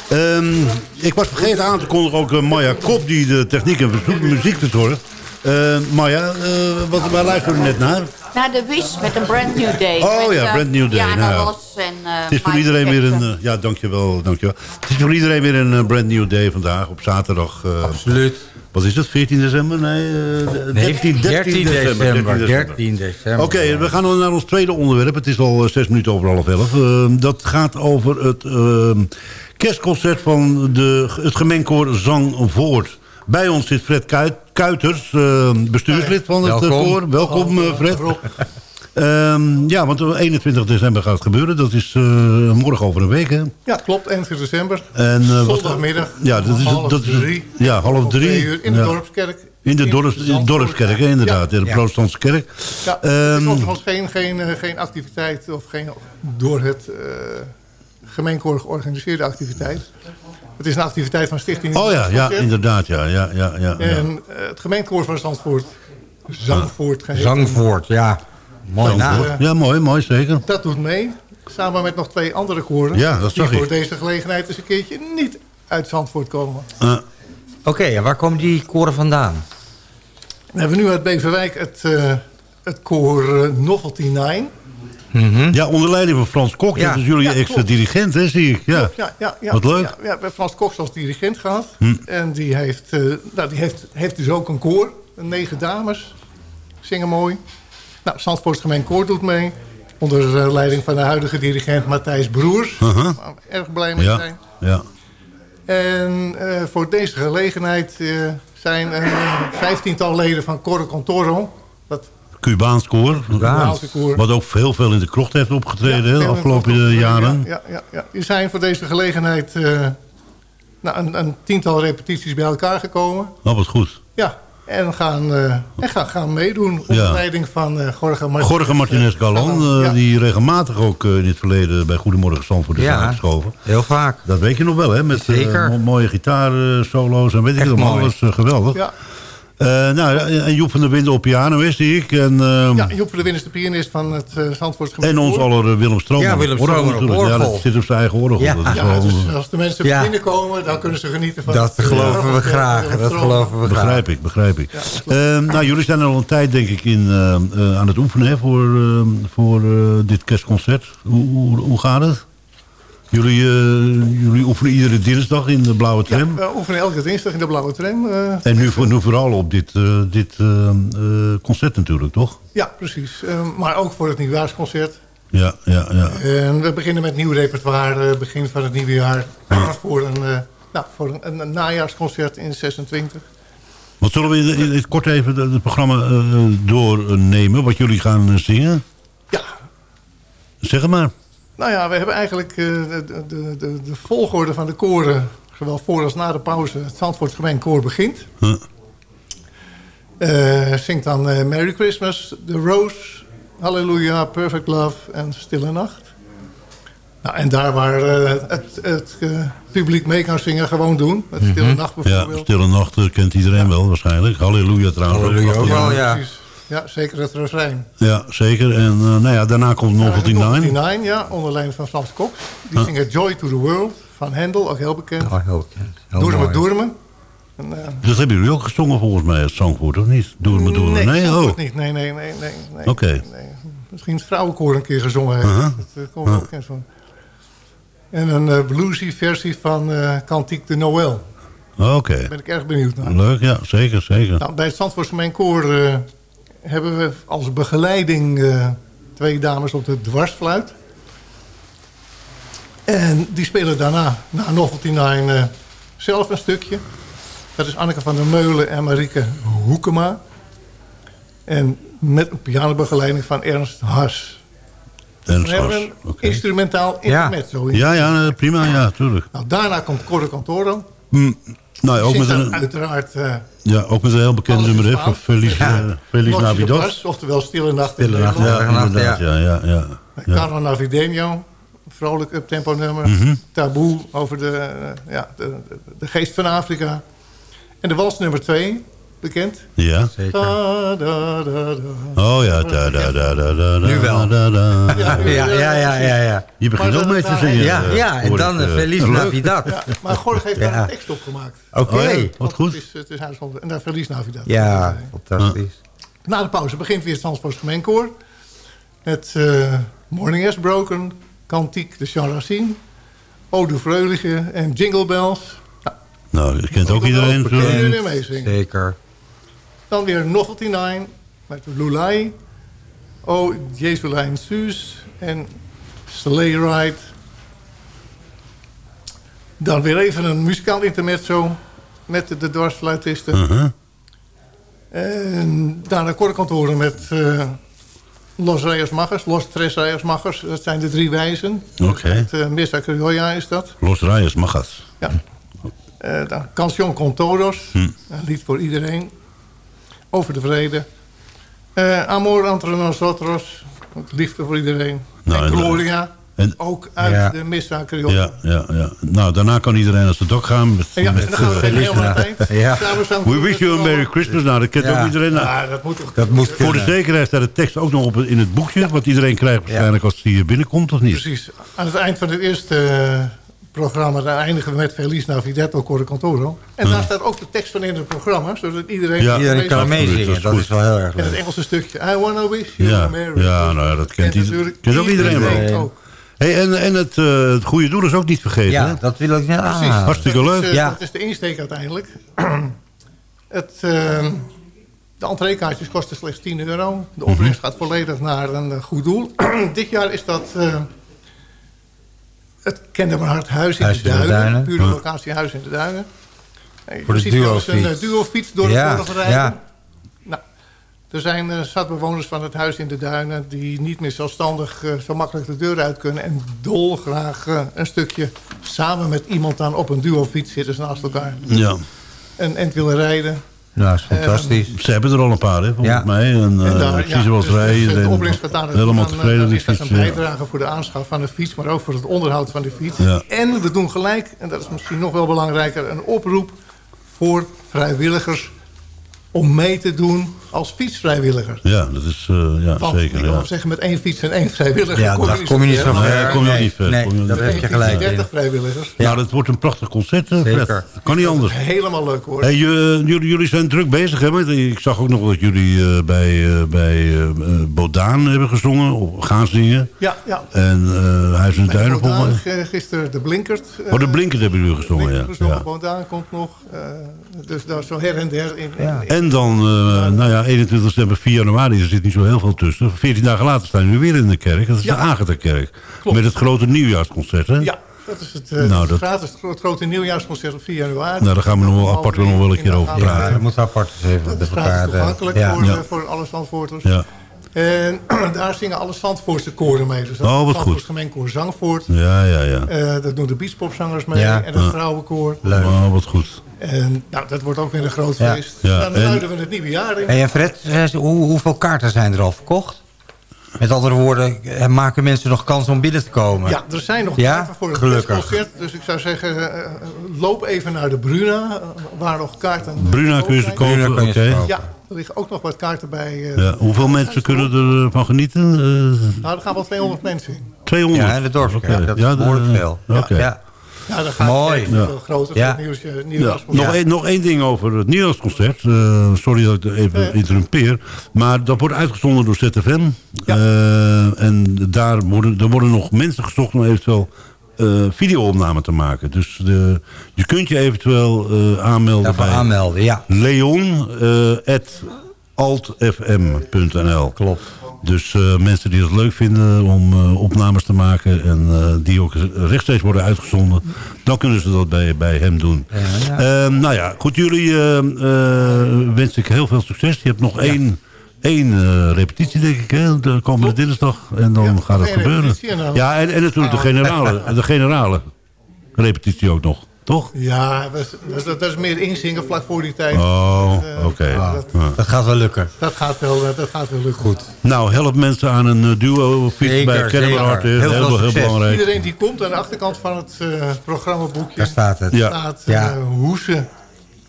C: Ehm, ik was vergeten aan te kondigen ook eh, Maya Kop die de techniek en verzoek- muziek verzorgt. Eh Maya, eh, wat, waar luisteren we net naar?
G: Naar de Wish met een Brand New Day.
C: Oh
G: Met,
C: ja,
G: eh,
C: Brand New Day, nou ja.
G: Ross en uh,
C: Het is voor iedereen weer een... eh, ja, dankjewel, dankjewel. Het is voor iedereen weer een eh, brand new day vandaag op zaterdag. eh,
D: Absoluut.
C: Wat is het, 14 december? Nee, eh, de-
D: Nee,
C: 13, 13 december.
D: 13 december.
C: Oké, we gaan dan naar ons tweede onderwerp. Het is al eh, zes minuten over half elf. Eh, dat gaat over het eh, kerstconcert van de, het gemeenkoor Zangvoort. Bij ons zit Fred Kuit, Kuiters, eh, bestuurslid van het eh,
D: Welkom.
C: koor. Welkom, eh, Fred. Ehm, ja, want op 21 december gaat het gebeuren. Dat is eh, morgen over een week, hè?
H: Ja, klopt. 21 december.
C: En, eh,
H: Zondagmiddag.
C: Ja, dat is,
H: half
C: dat is,
H: drie.
C: ja, half drie.
H: uur in de
C: Ja.
H: dorpskerk.
C: In de dorps, dorpskerk, inderdaad.
H: Ja.
C: in de
D: Ja.
C: protestantse kerk.
H: Ja, het is
C: Ehm,
H: geen, geen, eh, geen activiteit of geen door het eh gemeenkoor georganiseerde activiteit. Het is een activiteit van Stichting
C: oh ja, ja, inderdaad. Ja, ja, ja, ja.
H: En het gemeenkoor van Zandvoort, Zandvoort geheten,
D: Zangvoort, ja. Mooi naam.
C: Zandvoort. Ja, mooi, mooi, zeker.
H: dat doet mee. Samen met nog twee andere koren.
C: Ja, dat
H: die
C: zag
H: voor
C: ik.
H: deze gelegenheid eens een keertje niet uit Zandvoort komen.
C: Eh,
D: Oké, en waar komen die koren vandaan?
H: We hebben nu uit Beverwijk het, eh, het koor eh, Novelty 9.
C: ja, onder leiding van Frans Kok.
D: Ja.
C: Dat is jullie
H: Ja,
C: extra dirigent, hè, zie ik. Ja.
H: Klopt, ja, ja, ja,
C: Wat leuk. Hm.
H: Ja, we hebben Frans Koks als dirigent gehad. En die, heeft, eh, nou, die heeft, heeft dus ook een koor. Negen dames. Zingen mooi. Nou, Zandvoorts Gemeen Koor doet mee. Onder eh, leiding van de huidige dirigent Matthijs Broers. Waar we erg blij mee
C: Ja,
H: zijn.
C: ja.
H: En eh, voor deze gelegenheid eh, zijn een vijftiental leden van Coro Contoro. Dat
C: Cubaans koor.
H: Koor.
C: Wat ook veel, veel in de krocht heeft opgetreden de afgelopen
H: ja,
C: jaren.
H: Ja, ja, ja. Die zijn voor deze gelegenheid nou, een, een tiental repetities bij elkaar gekomen.
C: Oh, wat goed.
H: Ja, en gaan, eh, en gaan, gaan meedoen onder
C: Ja.
H: leiding van eh Jorge Martinez.
C: Jorge Martinez Galan, eh,
H: Ja.
C: die regelmatig ook in het verleden bij Goedemorgen Zandvoort is
D: Ja.
C: aangeschoven.
D: Heel vaak.
C: Dat weet je nog wel, hè? Met eh, mooie gitaarsolo's en weet ik
D: Echt.
C: Dat is eh, geweldig. Eh, nou, en Joep van der Winden op piano is zie ik. En, eh,
H: ja, Joep van de Win is de pianist van het uh,
C: en ons aller eh, Willem Stromer.
D: Ja, Willem
C: natuurlijk. Ja, dat zit op zijn eigen orgel.
D: Ja.
C: Dat is
H: Ja,
C: wel,
H: dus als de mensen
D: Ja.
H: binnenkomen, dan kunnen ze genieten van...
D: Dat
H: het,
D: geloven we graag. Dat geloven we graag.
C: begrijp ik, begrijp ik.
H: Ja, klopt.
C: Eh, nou, jullie zijn er al een tijd, denk ik, in, aan het oefenen hè, voor, voor eh, dit kerstconcert. Hoe, hoe, hoe gaat het? Jullie, eh, jullie oefenen iedere dinsdag in de blauwe
H: Ja,
C: tram.
H: we oefenen elke dinsdag in de Blauwe Tram. eh,
C: En nu, voor- nu vooral op dit, eh, dit concert natuurlijk, toch?
H: ja, precies. Eh, maar ook voor het nieuwjaarsconcert.
C: Ja, ja, ja.
H: En we beginnen met nieuw repertoire begin van het nieuwe jaar. voor een, nou, voor een, een najaarsconcert in 26.
C: Wat zullen we in, het kort even het programma doornemen, wat jullie gaan zingen?
H: Ja,
C: Zeg maar.
H: Nou ja, we hebben eigenlijk eh, de, de, de, de volgorde van de koren... zowel voor als na de pauze het Zandvoorts Gemeen Koor begint.
C: Huh.
H: Eh, zingt dan eh, Merry Christmas, The Rose, Hallelujah, Perfect Love en Stille Nacht. Nou, en daar waar het, het publiek mee kan zingen, gewoon doen. Het Stille Nacht
C: Mhm. Ja,
H: bijvoorbeeld.
C: Stille Nacht kent iedereen wel waarschijnlijk. Halleluja trouwens.
D: Halleluja ook wel, ja.
H: precies. Ja, zeker het refrein.
C: Ja, zeker. En eh, nou ja, daarna komt Novelty
H: Ja,
C: 9.
H: 9, ja, onder leiding van Frans Cox. Die zingen Joy to the World van Hendel, ook heel bekend.
D: Oh, heel bekend. Heel
H: Doe me,
D: mooi.
H: doe me. En, eh,
C: Dat hebben jullie ook gezongen volgens mij, het zangwoord, of niet? Doe het maar door.
H: Nee,
C: Nee, oh.
H: niet. Nee, nee, nee, nee. nee,
C: Oké.
H: nee. Misschien het vrouwenkoor een keer gezongen heeft.
C: Uh-huh.
H: Dat uh, komt ook bekend van. En een eh, bluesy versie van eh Cantique de Noël.
C: Oké.
H: Daar ben ik erg benieuwd naar.
C: Leuk, ja, zeker, zeker.
H: Nou, bij het Zandvoorts Gemeen Koor eh, hebben we als begeleiding eh, twee dames op de dwarsfluit. En die spelen daarna, na Novelty 9, eh, zelf een stukje. Dat is Anneke van der Meulen en Marieke Hoekema. En met een pianobegeleiding van Ernst Hars. We
C: Schars,
H: een
C: oké.
H: instrumentaal intermezzo. in.
C: Ja, ja, eh, prima, ja, tuurlijk.
H: Nou, daarna komt Coro Cantoro.
C: Hm, nou ja, ook met, een,
H: uiteraard... eh,
C: ja, ook met een heel bekend nummer, hè, van. Feliz,
H: Ja.
C: eh, Feliz Navidad.
H: Oftewel Stille Nacht. in
D: Stille Nacht,
H: Nederland.
C: Ja,
D: Ja,
C: ja, ja, ja. ja.
H: Carlo Navideño, vrolijk uptempo nummer.
C: Mhm.
H: Taboe over de, eh, ja, de, de, de geest van Afrika. En de wals nummer 2, bekend.
C: Ja.
D: Zeker.
H: Da, da, da, da.
C: Oh ja. Da, da, da, da, da,
D: Nu wel.
H: Ja,
D: Ja, ja, ja, ja. ja.
C: Je begint ook mee te zingen.
D: Ja,
C: eh,
D: ja, en dan uh,
C: eh.
D: Feliz
C: Leuk.
D: Navidad.
H: Ja, maar Gorg heeft daar een tekst op gemaakt.
D: Oké.
C: Oh wat
H: Want
C: goed.
H: Het is, het is En daar Feliz Navidad.
D: Ja, fantastisch.
H: Na de pauze begint weer het Zandvoorts gemeenkoor. Met eh Morning Has Broken, Kantiek de Jean Racine, Ode Vreulige en Jingle Bells.
C: Nou, dat kent ook iedereen.
D: Zeker.
H: Dan weer Novelty 9 met Lulai. Oh, Jesulijn Suus en Sleigh Ride. Dan weer even een muzikaal intermezzo met de, de dwarsfluitisten.
C: Uh-huh.
H: En daarna korkantoren met eh, Los Reyes Magers, Los Tres Reyes Magers. Dat zijn de drie wijzen.
C: Oké.
H: Het uh, Missa Criolla is dat.
C: Los Reyes Magas.
H: Ja. Eh, dan Canción con.
C: Hm.
H: Een lied voor iedereen. Over de vrede. Eh, Amor entre nosotros. Liefde voor iedereen.
C: Nou,
H: en
C: en-
H: Gloria.
C: en-
H: ook uit
D: Ja.
H: de Missa Criolla.
C: Ja, ja, ja. Nou, daarna kan iedereen als de dok gaan. Met,
H: En ja,
C: met,
H: en dan gaan we
C: eh,
H: helemaal.
D: Ja.
C: We wish you a Merry Christmas. Nou, dat kent
D: Ja.
C: ook iedereen. Nou,
H: Ja, dat moet toch.
D: Dat moet
C: voor de zekerheid staat de tekst ook nog op in het boekje. Wat iedereen krijgt waarschijnlijk als hij hier binnenkomt, of niet?
H: Precies. Aan het eind van het eerste eh, programma dan eindigen we met Feliz Navidad al Corre Cantoro. En daar staat ook de tekst van in het programma, zodat iedereen...
C: Ja.
D: Iedereen kan meezingen.
C: is
D: Dat is wel heel erg
H: En het
D: leuk.
H: Engelse stukje, I wanna wish you
C: Ja,
H: a Merry
C: ja, nou ja, dat kent, ieder-
H: natuurlijk
C: kent ook iedereen wel.
D: Iedereen.
H: ook.
C: Hey, en en het, eh, het goede doel is ook niet vergeten. hè?
D: Ja, dat wil ik net
H: Precies.
D: ah.
C: Hartstikke
H: Dat is,
C: leuk.
H: eh,
D: Ja.
H: Dat is de insteek uiteindelijk. het, eh, de entreekaartjes kosten slechts 10 euro. De opbrengst gaat volledig naar een goed doel. Dit jaar is dat eh, het Kennemerhard Huis in
D: Huis
H: de
D: in de
H: Duinen.
D: Duinen.
H: Pure locatie Huis in de Duinen. Eh,
D: Voor de
H: trouwens een
D: duofiets.
H: eh, duofiets door de
D: Ja,
H: ja, rijden.
D: ja.
H: Nou, er zijn eh zat bewoners van het Huis in de Duinen... die niet meer zelfstandig eh, zo makkelijk de deur uit kunnen... en dolgraag eh, een stukje samen met iemand dan op een duofiets zitten ze naast elkaar.
C: Ja.
H: En end willen rijden.
D: Nou, is fantastisch.
C: Ze hebben er al een paar, hè, volgens
D: Ja.
C: mij. En,
H: En
C: eh
H: daar, dus,
C: rijden.
H: dus, eh, de
C: helemaal
H: eh,
C: tevreden die
H: is dat
C: fiets.
H: een
C: ja.
H: bijdrage voor de aanschaf van de fiets... maar ook voor het onderhoud van de fiets.
C: Ja.
H: En we doen gelijk, en dat is misschien nog wel belangrijker... een oproep voor vrijwilligers om mee te doen als fietsvrijwilliger.
C: Ja, dat is eh, ja,
H: Want
C: zeker.
H: ik wil
C: Ja.
H: wel zeggen, met één fiets en één vrijwilliger...
D: Ja,
H: kom je
D: kom je niet
H: ver.
D: zo
H: Maar
C: Nee,
D: ver.
C: kom je
D: Nee,
C: niet ver.
D: nee, heb je gelijk in.
H: 30 vrijwilligers.
C: Nou, dat wordt een prachtig concert. hè, Fred.
D: Zeker.
C: Kan niet anders.
H: Helemaal leuk hoor.
C: Hey, je- jullie, jullie zijn druk bezig, hè? met- Ik zag ook nog dat jullie eh, bij, eh, bij eh, eh, Bodaan hebben gezongen, of gaan zingen.
H: Ja, ja.
C: En eh Huis in de Duinen volgens mij.
H: Bodaan, eh, gisteren de Blinkert.
C: Oh, de
H: eh,
C: Blinkert hebben jullie gezongen, ja.
H: Blinkert gezongen,
C: ja.
H: Bodaan komt nog. eh, dus daar zo her en der. In,
D: Ja.
C: En dan, eh, nou ja, 21 december, 4 januari, er zit niet zo heel veel tussen. 14 dagen later staan jullie weer in de kerk. Dat is
H: Ja.
C: de Agatha-kerk. Met het grote nieuwjaarsconcert, hè?
H: Ja, dat is het, eh,
C: Nou,
H: dat is
C: dat-
H: gratis het gro- grote nieuwjaarsconcert op 4 januari.
C: Nou, daar gaan we nog wel apart nog wel een keer over praten.
D: Ja, we moeten apart eens even
H: Dat is
D: met eh,
H: toegankelijk
D: ja.
H: voor,
C: Ja.
H: eh, voor alle Zandvoorters.
C: Ja,
H: En daar zingen alle Zandvoortse koren mee. Dus dat
C: Oh,
H: is
C: wat
H: het
C: goed.
H: Gemeenkoor Zangvoort.
C: ja, ja. ja.
H: Eh, dat doen de beachpopzangers mee.
D: Ja.
H: En het
C: Ja.
H: vrouwenkoor.
D: Leuk.
C: Oh, wat goed.
H: En nou, dat wordt ook weer een groot
D: Ja.
H: feest.
C: Ja,
H: Dan
C: en-
H: luiden we het nieuwe jaar in.
D: Hey, en Fred, ze, hoe, hoeveel kaarten zijn er al verkocht? Met andere woorden, eh, maken mensen nog kans om binnen te komen?
H: Ja, er zijn nog
D: Ja?
H: kaarten voor het
D: Gelukkig.
H: concert. Dus ik zou zeggen, eh, loop even naar de Bruna. eh, waar nog kaarten...
C: Bruna kun je ze
D: Bruna
C: kopen, oké.
H: Ja, er liggen ook nog wat kaarten bij. eh,
C: Ja, hoeveel mensen kunnen ervan genieten? Eh,
H: Nou, er gaan wel 200 mensen in.
C: 200?
D: Ja, in de dorpskerk.
C: Oké.
D: Dat is
C: Ja,
D: behoorlijk veel. Ja.
H: Ja, dan gaat
D: Mooi.
H: het veel groter
D: Ja.
H: het nieuws,
C: Ja, nog, één, nog één ding over het nieuwjaarsconcert. Eh, sorry dat ik het even
H: Ja.
C: interrumpeer. Maar dat wordt uitgezonden door ZFM. Eh, en daar worden, er worden nog mensen gezocht om eventueel eh videoopname te maken. Dus de, je kunt je eventueel eh, aanmelden
D: Daarvoor
C: bij
D: aanmelden, ja.
C: Leon eh, at altfm.nl.
D: Klopt.
C: Dus mensen die het leuk vinden om opnames te maken... en die ook rechtstreeks worden uitgezonden... dan kunnen ze dat bij, bij hem doen.
D: Ja,
C: Ehm, nou ja, goed, jullie wens ik heel veel succes. Je hebt nog één, één eh, repetitie, denk ik, hè, de komende dinsdag. En dan
H: Ja,
C: gaat het gebeuren. Ja, en, en natuurlijk de generale, de generale repetitie ook nog, toch?
H: Ja, dat is, dat, is, dat is meer inzingen vlak voor die tijd.
C: Oh,
H: Eh,
C: oké.
H: ja, dat,
C: Ja.
D: Dat gaat wel lukken.
H: dat gaat wel, eh, dat gaat wel lukken. Goed.
C: Nou, help mensen aan een duo fiets
D: Zeker,
C: bij Kennemerhard. Heel,
D: Heel
C: heel,
D: veel
C: heel belangrijk.
H: Iedereen die komt aan de achterkant van het eh, programmaboekje...
D: Daar staat het.
C: Ja.
H: staat
D: Ja.
H: eh, hoe ze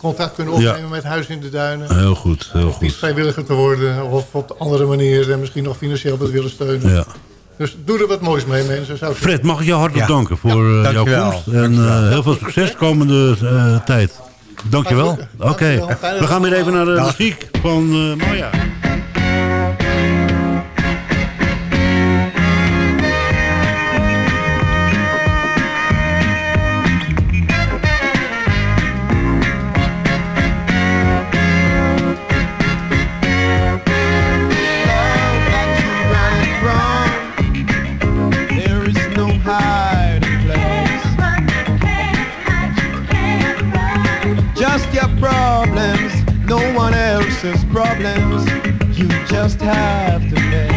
H: contact kunnen
C: Ja.
H: opnemen met Huis in de Duinen.
C: Heel goed, heel
H: Of
C: goed.
H: vrijwilliger te worden of op andere manier en misschien nog financieel dat willen steunen.
C: Ja.
H: Dus doe er wat moois mee mensen. Zou
C: Fred, mag ik je hartelijk
D: Ja.
C: danken voor eh, jouw komst. En eh, heel veel succes komende eh, tijd. Dankjewel. Oké, we gaan weer even naar de
D: Dag.
C: muziek van eh Maya.
I: Just have to make.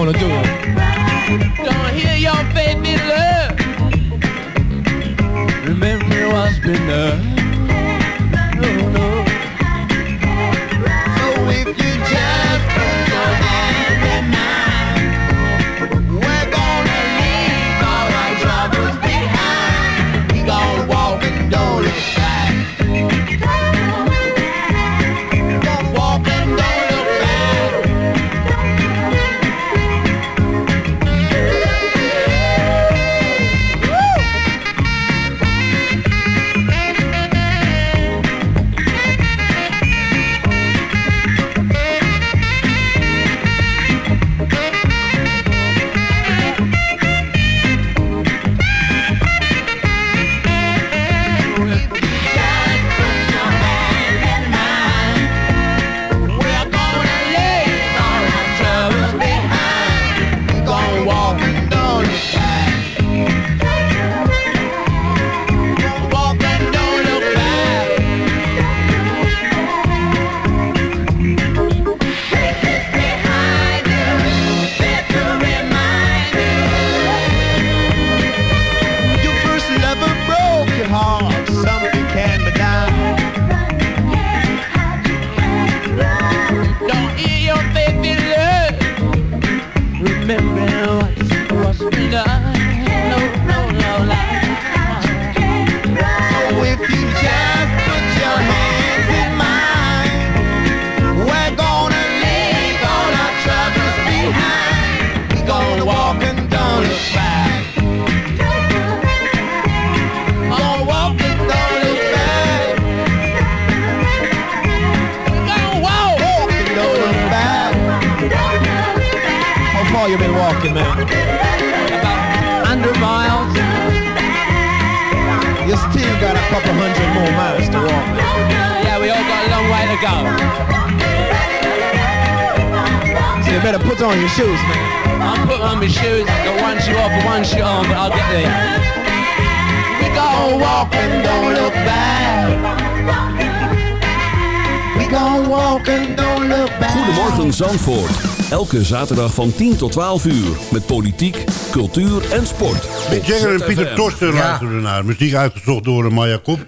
I: Tell him what you're gonna do. Don't hear your baby love. Remember what's been done. No, no. So if you just far you been walking, man? About 100 miles. You still got a couple hundred more miles to walk. Yeah, we all got a long way to go. So you better put on your shoes, man. I'm putting on my shoes. I got one shoe off and one shoe on, but I'll get there. We gon' walk and don't look back. We gon' walk and don't look back.
B: Goedemorgen Zandvoort. Elke zaterdag van 10 tot 12 uur. Met politiek, cultuur en sport.
C: Mick Jagger en Pieter. Torsten luisteren naar. Muziek uitgezocht door eh, Maya Kop.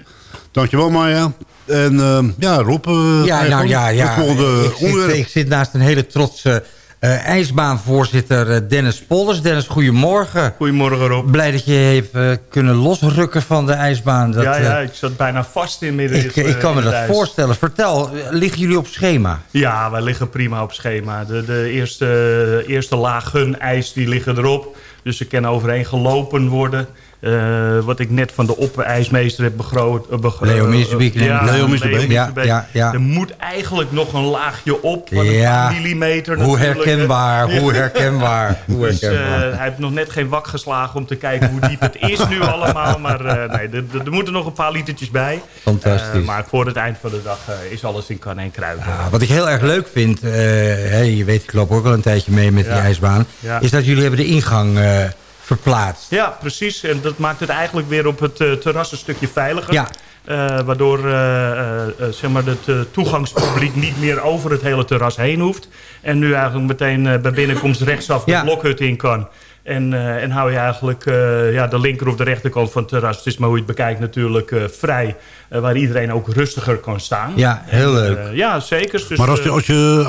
C: Dankjewel Maya. En eh, ja, Rob. eh,
D: Ja, nou ja, ja.
C: het volgende
D: Ik zit,
C: onderwerp.
D: ik zit naast een hele trotse eh, ijsbaanvoorzitter eh, Dennis Polders. Dennis, goedemorgen.
J: Goedemorgen Rob.
D: Blij dat je even kunnen losrukken van de ijsbaan. Dat,
J: ja,
D: eh,
J: ja, ik zat bijna vast inmiddels.
D: ik, ik kan me dat voorstellen. Vertel, eh, liggen jullie op schema?
J: Ja, wij liggen prima op schema. De, de eerste, eerste lagen ijs die liggen erop. Dus ze kunnen overheen gelopen worden. Eh, wat ik net van de opperijsmeester heb begroot. eh, begro-
D: Leo
J: ja,
D: aan.
C: Leo Missebeek.
D: Ja, ja, ja.
J: Er moet eigenlijk nog een laagje op van een
D: Ja,
J: millimeter.
D: Hoe herkenbaar, hoe herkenbaar. Hoe
J: Dus, eh,
D: herkenbaar.
J: hij heeft nog net geen wak geslagen om te kijken hoe diep het is nu allemaal. Maar eh, nee, er, er- moeten nog een paar litertjes bij.
D: Fantastisch.
J: Eh, maar voor het eind van de dag eh, is alles in kan en kruiden.
D: Ja, wat ik heel erg leuk vind, eh, hè, je weet, ik loop ook al een tijdje mee met die ijsbaan, is dat jullie hebben de ingang eh, verplaatst.
J: Ja, precies. En dat maakt het eigenlijk weer op het eh, terras een stukje veiliger.
D: Ja.
J: Eh, waardoor eh, zeg maar het toegangspubliek niet meer over het hele terras heen hoeft. En nu eigenlijk meteen bij binnenkomst rechtsaf
D: Ja.
J: de blokhut in kan. En, eh, en hou je eigenlijk eh, ja, de linker of de rechterkant van het terras. Het is maar hoe je het bekijkt natuurlijk eh, vrij. eh, waar iedereen ook rustiger kan staan.
D: Ja, heel leuk.
J: Ja, zeker. Dus,
C: maar als je, als je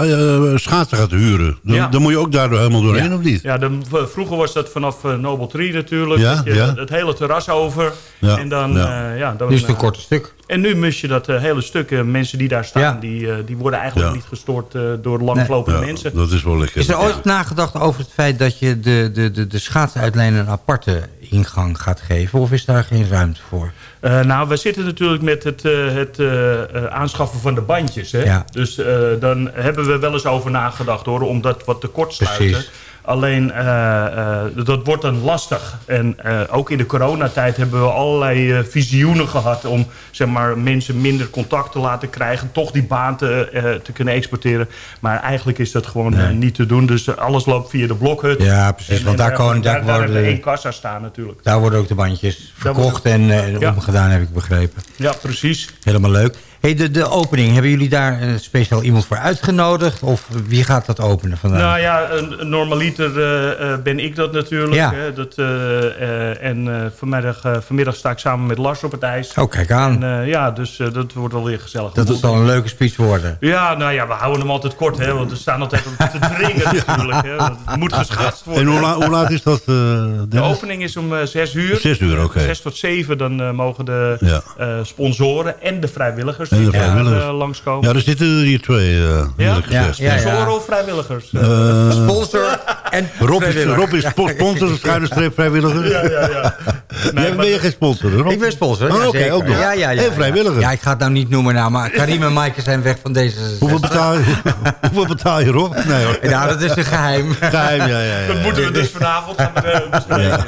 C: eh, schaatsen gaat huren, dan,
J: Ja.
C: dan moet je ook daar helemaal doorheen, of niet?
J: Ja, dan, vroeger was dat vanaf Noble Tree natuurlijk.
C: Ja,
J: dat je
C: ja.
J: Het hele terras over.
C: Ja,
J: En dan,
C: ja.
J: eh, ja, dan,
D: is het een korte stuk.
J: En nu mis je dat eh, hele stuk. eh, mensen die daar staan,
D: Ja.
J: die, eh, die worden eigenlijk
C: Ja.
J: niet gestoord eh, door langslopende
C: Ja,
J: mensen.
C: dat is wel lekker.
D: Is er ooit nagedacht over het feit dat je de, de, de, de schaatsuitlijnen een aparte ingang gaat geven? Of is daar geen ruimte voor?
J: Eh, nou, we zitten natuurlijk met het, eh, het aanschaffen van de bandjes. Hè?
D: Ja.
J: Dus eh, dan hebben we wel eens over nagedacht hoor, om dat wat te kort sluiten.
D: Precies.
J: Alleen, eh, eh, dat wordt dan lastig. En eh, ook in de coronatijd hebben we allerlei visioenen gehad... om zeg maar, mensen minder contact te laten krijgen... toch die baan te, te kunnen exporteren. Maar eigenlijk is dat gewoon niet te doen. Dus alles loopt via de blokhut.
D: Ja, precies,
J: En-
D: want
J: en
D: daar komen- daar
J: daar, daar één kassa staan natuurlijk.
D: Daar worden ook de bandjes verkocht en eh,
J: Ja.
D: omgedaan, heb ik begrepen.
J: Ja, precies.
D: Helemaal leuk. Hey, de, de opening, hebben jullie daar eh, speciaal iemand voor uitgenodigd? Of wie gaat dat openen vandaag?
J: Nou ja, een, een normaliter eh, eh, ben ik dat natuurlijk.
D: Ja.
J: Hè, dat, eh, eh, en eh, vanmiddag, vanmiddag sta ik samen met Lars op het ijs.
D: Oh, kijk aan.
J: En, eh, ja, dus eh, dat wordt wel weer gezellig.
D: dat zal een leuke speech worden.
J: Ja, nou ja, we houden hem altijd kort, hè, want we staan altijd op te dringen natuurlijk. Hè, het moet geschaatst worden.
C: En hoe, la- hoe laat is dat,
J: De opening is om zes uur.
C: Zes uur, oké.
J: Zes tot zeven, dan mogen de
C: Ja.
J: eh, sponsoren en de vrijwilligers
C: En de
J: die daar,
C: vrijwilligers.
J: eh, langskomen.
C: Ja, er zitten hier twee, eh eerlijk
D: Ja,
C: gezegd.
D: ja, ja.
J: Sponsoren of vrijwilligers?
C: Eh,
D: Sponsor en
C: Rob is. Rob is spo- sponsor, schuine streep vrijwilliger.
J: Ja, ja, ja.
C: Jij ben je geen sponsor, Rob?
D: Ik ben sponsor,
C: Oh,
D: ja,
C: Oké, ook nog.
D: Ja, ja, ja,
C: en vrijwilliger.
D: Ja, ik ga het nou niet noemen, nou, maar Karim en Maaike zijn weg van deze...
C: Hoeveel, betaal je, hoeveel betaal je, Rob? Nee hoor.
D: Nou, dat is een geheim.
C: Geheim, ja, ja, ja.
J: Dat moeten we dus vanavond gaan be- bespreken.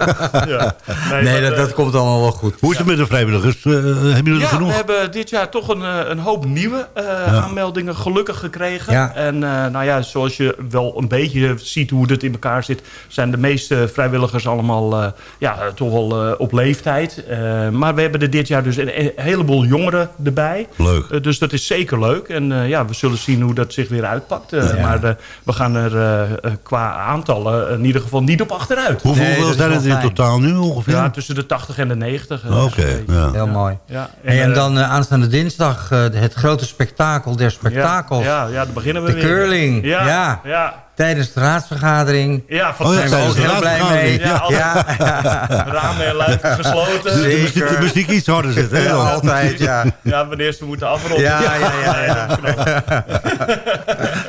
J: Ja.
D: Nee,
J: maar,
D: dat,
J: eh,
D: dat komt allemaal wel goed.
C: Hoe is het met de vrijwilligers? Eh, hebben jullie er
J: Ja,
C: genoeg?
J: we hebben dit jaar toch een, eh, een hoop nieuwe eh, aanmeldingen gelukkig gekregen.
D: Ja.
J: En eh, nou ja, zoals je wel een beetje ziet hoe het in elkaar zit... zijn de meeste vrijwilligers allemaal eh, ja, toch wel eh, op leeftijd. Eh, maar we hebben er dit jaar dus een, heleboel jongeren erbij.
C: Leuk.
J: Eh, dus dat is zeker leuk. En eh, ja, we zullen zien hoe dat zich weer uitpakt. Eh,
D: Ja.
J: Maar eh, we gaan er eh, eh, qua aantallen in ieder geval niet op achteruit.
C: Hoeveel
D: Nee, dat
C: zijn het in
D: fijn.
C: totaal nu ongeveer?
J: Ja, tussen de 80 en de 90. eh,
C: Oké, ja.
D: Heel mooi.
J: Ja,
D: en
J: eh,
D: dan eh, aanstaande dinsdag eh, het grote spektakel der spektakels.
J: Ja, ja, ja, dan beginnen we
D: De
J: weer.
D: curling,
J: Ja,
D: ja. Tijdens de raadsvergadering.
J: Ja,
C: Oh ja,
D: Daar zijn we ook heel blij mee. Ja,
J: Ja, Ramen en luiken gesloten.
C: De, de, muziek, de muziek iets harder zit, hè?
D: Ja, altijd, ja.
J: Ja, wanneer ze moeten afronden.
D: Ja, ja, ja, ja.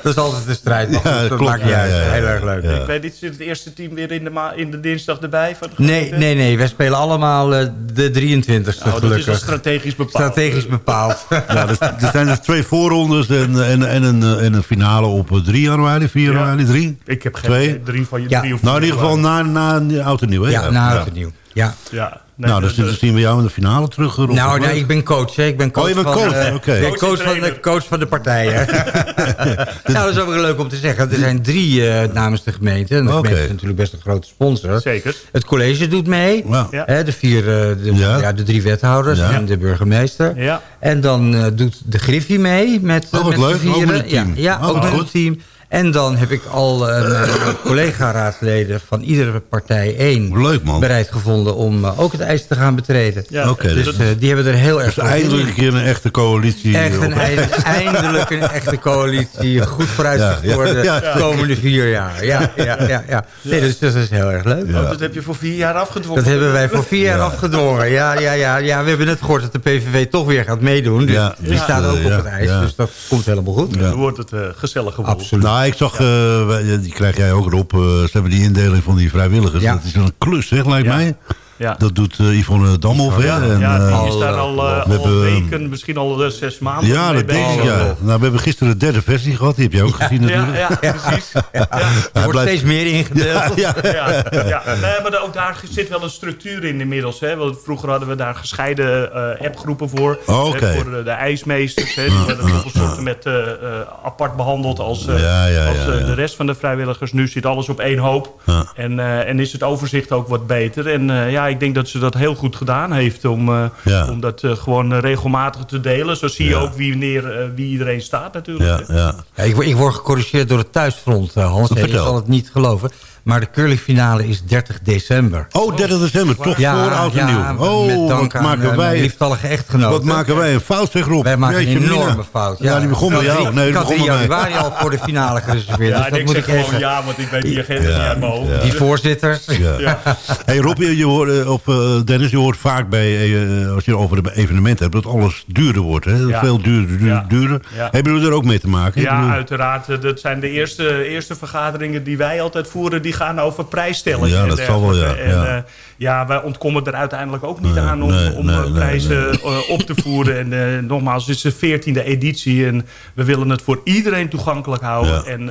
D: Dat is altijd de strijd. Maar goed,
C: Ja,
D: dat maakt niet uit. Heel erg leuk.
C: Ja.
J: Ik weet niet, zit het eerste team weer in de, ma- in de dinsdag erbij? Van de
D: Nee, nee, nee. Wij spelen allemaal eh, de 23e,
J: Nou, dat is al
D: gelukkig.
J: strategisch bepaald.
D: Strategisch bepaald.
C: Ja, dus, er zijn dus twee voorrondes en, en, en, een, eh, en een finale op eh, 3 januari, 4 3.
J: Ik heb geen
C: Twee?
J: Drie van je
D: Ja.
J: drie of
C: Nou, in ieder geval na, na oud en nieuw, hè?
D: Ja, na het nieuw. Ja.
J: Ja. Nee,
C: Nou, dus
J: de-
C: dan zien we jou in de finale terug. Rob.
D: Nou, nee, ik ben coach. Hè. Ik ben coach
C: Oh, je bent
D: van,
C: coach,
D: eh, ben
J: Coach
D: van de, coach van de partij. hè. nou, dat is ook wel leuk om te zeggen. Er zijn drie eh, namens de gemeente. En de gemeente is natuurlijk best een grote sponsor.
J: Zeker.
D: Het college doet mee.
C: Ja.
J: Ja.
D: Hè, de, vier, eh, de,
C: Ja.
D: ja. de drie wethouders
C: Ja.
D: en de burgemeester.
J: Ja.
D: En dan eh, doet de Griffie mee met, eh,
C: Oh, wat
D: met
C: leuk. Ook
D: vieren.
C: met het team.
D: Ja, ja
C: Oh,
D: ook met
C: goed.
D: het team. En dan heb ik al eh, mijn collega-raadsleden van iedere partij één
C: Leuk, man.
D: bereid gevonden om eh, ook het ijs te gaan betreden.
J: Ja,
C: Oké,
D: Dus eh, die hebben er heel erg
C: dus eindelijk
D: in.
C: een keer een echte coalitie.
D: Echt een
C: op-
D: eind- eindelijk een echte coalitie. Goed vooruitzicht
C: Ja, ja,
D: voor de
C: ja, ja.
D: komende vier jaar. Ja, ja, ja, ja. Nee, dus dat is heel erg leuk.
J: Dat heb je voor vier jaar afgedwongen.
D: Dat hebben wij voor vier jaar afgedwongen. Ja, ja, ja, ja, we hebben net gehoord dat de PVV toch weer gaat meedoen. Dus
C: Ja.
D: die
C: Ja.
D: staat ook op het ijs.
C: ja.
D: Dus dat komt helemaal goed.
J: Dan wordt het gezellig geworden.
D: Absoluut.
C: Nou, ik zag, eh, die krijg jij ook erop. eh, ze hebben die indeling van die vrijwilligers.
D: Ja.
C: Dat is een klus, zeg, lijkt
J: Ja.
C: mij.
J: Ja.
C: Dat doet eh, Yvonne Damhoff.
J: Ja,
C: hè? En,
J: ja, die
C: eh,
J: is daar al, eh,
C: we
J: al
C: hebben,
J: weken, misschien al eh, zes maanden
C: Ja,
J: mee
C: dat denk ik,
J: bezig.
C: ja. Nou, we hebben gisteren de derde versie gehad. Die heb je ook gezien
J: Ja,
C: natuurlijk.
J: ja, precies.
C: Hij
D: Er wordt
C: blijft-
D: steeds meer ingedeeld.
C: Ja, ja.
J: Ja, ja. Maar ook daar zit wel een structuur in inmiddels. Hè? Want vroeger hadden we daar gescheiden eh, appgroepen voor.
C: Oh,
J: voor eh, de ijsmeesters. Hè? Die werden volgens soorten met eh, eh, apart behandeld als, eh,
C: Ja, ja,
J: als
C: ja,
J: eh,
C: ja.
J: de rest van de vrijwilligers. Nu zit alles op één hoop.
C: Ja.
J: En, eh, en is het overzicht ook wat beter. En eh, ja, ik denk dat ze dat heel goed gedaan heeft. Om, eh,
C: Ja.
J: om dat eh, gewoon eh, regelmatig te delen. Zo zie je
C: Ja.
J: ook wie, wanneer, wie iedereen staat natuurlijk.
C: Ja,
D: ik, word- ik word gecorrigeerd door het thuisfront, Hans.
C: Vertel.
D: zal het niet geloven. Maar de curlingfinale is 30 december.
C: Oh, 30 december, toch
D: Ja,
C: voor oud en
D: ja,
C: nieuw. Oh,
D: met dank
C: wat
D: aan,
C: maken
D: eh,
C: wij...
D: lieftallige echtgenoten.
C: Wat maken wij een fout, zeg Rob.
D: Wij maken
C: Jeetje,
D: een
C: Mina.
D: enorme fout.
C: Ja, die begon bij jou. Nee,
D: ik
C: die
D: had
C: begon
D: 3
C: bij mij.
D: januari al voor de finale gereserveerd.
J: Ja,
D: dus dat
J: ik
D: moet
J: zeg
D: ik
J: gewoon
D: even...
J: ja, want ik weet die agenda niet uit mijn hoofd.
C: ja.
D: Die voorzitters.
C: Ja. Hey Rob, je, hoort, of, eh, Dennis, je hoort vaak bij, eh, als je over de evenementen hebt, dat alles duurder wordt. Hè?
J: Ja.
C: Veel duurder, duurder,
J: Ja.
C: duurder.
J: Ja.
C: Hebben jullie er ook mee te maken?
J: Ja, uiteraard. Dat zijn de eerste, eerste vergaderingen die wij altijd voeren. Die gaan over prijsstellingen.
C: Ja, dat zal wel, ja.
J: En,
C: Ja.
J: eh, ja, wij ontkomen er uiteindelijk ook niet
C: Nee,
J: aan om,
C: nee,
J: om
C: nee,
J: eh, prijzen eh, op te voeren. En nogmaals, het is de veertiende editie. En we willen het voor iedereen toegankelijk houden.
C: Ja,
J: en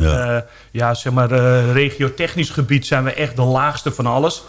C: ja.
J: zeg maar, regiotechnisch gebied zijn we echt de laagste van alles.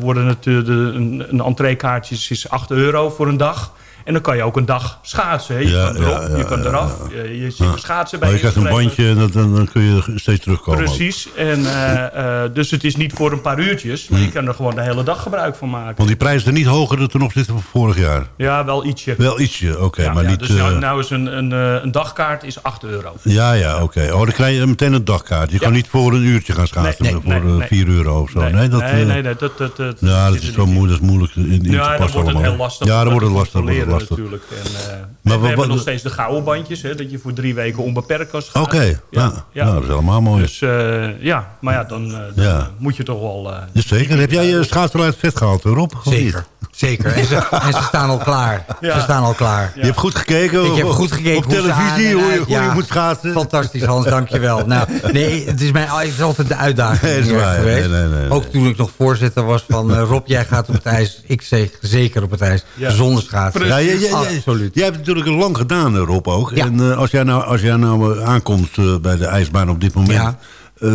J: Worden het, de, een, een entreekaartje is 8 euro voor een dag. En dan kan je ook een dag schaatsen. Je
C: Ja,
J: kan erop,
C: ja, ja,
J: je kan eraf. Je, je zit schaatsen bij
C: Maar je krijgt een bandje en dat- dan, dan kun je steeds terugkomen. ook.
J: Precies. En, eh, eh, dus het is niet voor een paar uurtjes. Maar je kan er gewoon de hele dag gebruik van maken.
C: Want die prijs is niet hoger dan ten opzichte van vorig jaar.
J: Ja, wel ietsje.
C: Wel ietsje, oké, maar niet...
J: dus nou,
C: eh,
J: nou is een, een, een dagkaart is 8 euro.
C: Ja, ja, oké. Oh, dan krijg je meteen een dagkaart. Je kan niet voor een uurtje gaan schaatsen
J: Nee, nee,
C: voor
J: nee,
C: eh,
J: nee.
C: 4 euro of zo. Nee,
J: Nee,
C: dat,
J: nee, nee, nee, dat, dat, dat
C: ja, dat is
J: er
C: zo moeilijk, dat is moeilijk in, in te
J: Ja,
C: passen
J: wordt het heel lastig.
C: Ja, dan
J: dat
C: wordt het lastig. Lastig.
J: natuurlijk. En, eh,
C: Maar
J: en we hebben nog steeds de gouden bandjes. Hè, dat je voor drie weken onbeperkt kan schaatsen.
C: Oké, ja.
J: ja.
C: Ja, dat is helemaal mooi.
J: Dus eh, ja, maar ja, dan, eh, dan
C: Ja.
J: moet je toch wel... eh,
C: Dus zeker. Heb jij je schaatsen uit het vet gehaald, Rob? Of niet?
D: Zeker, zeker. En ze, en ze staan al klaar.
J: Ja.
D: Ze staan al klaar.
C: Je hebt goed gekeken?
D: Ik heb
C: op-
D: goed gekeken
C: Op televisie, hoe, je, hoe je moet schaatsen?
D: Fantastisch, Hans, dankjewel. Nou, nee, het is, mijn, het is altijd de uitdaging
C: Nee, waar.
D: geweest.
C: Nee, nee, nee, nee.
D: Ook toen ik nog voorzitter was van... Rob, jij gaat op het ijs. Ik zeg zeker op het ijs.
J: Ja.
D: Zonder schaatsen.
C: Ja, jij,
D: Absoluut.
C: Jij hebt het natuurlijk lang gedaan, eh, Rob, ook.
D: Ja.
C: En eh, als jij nou, als jij nou eh, aankomt eh, bij de ijsbaan op dit moment...
D: Ja.
C: eh,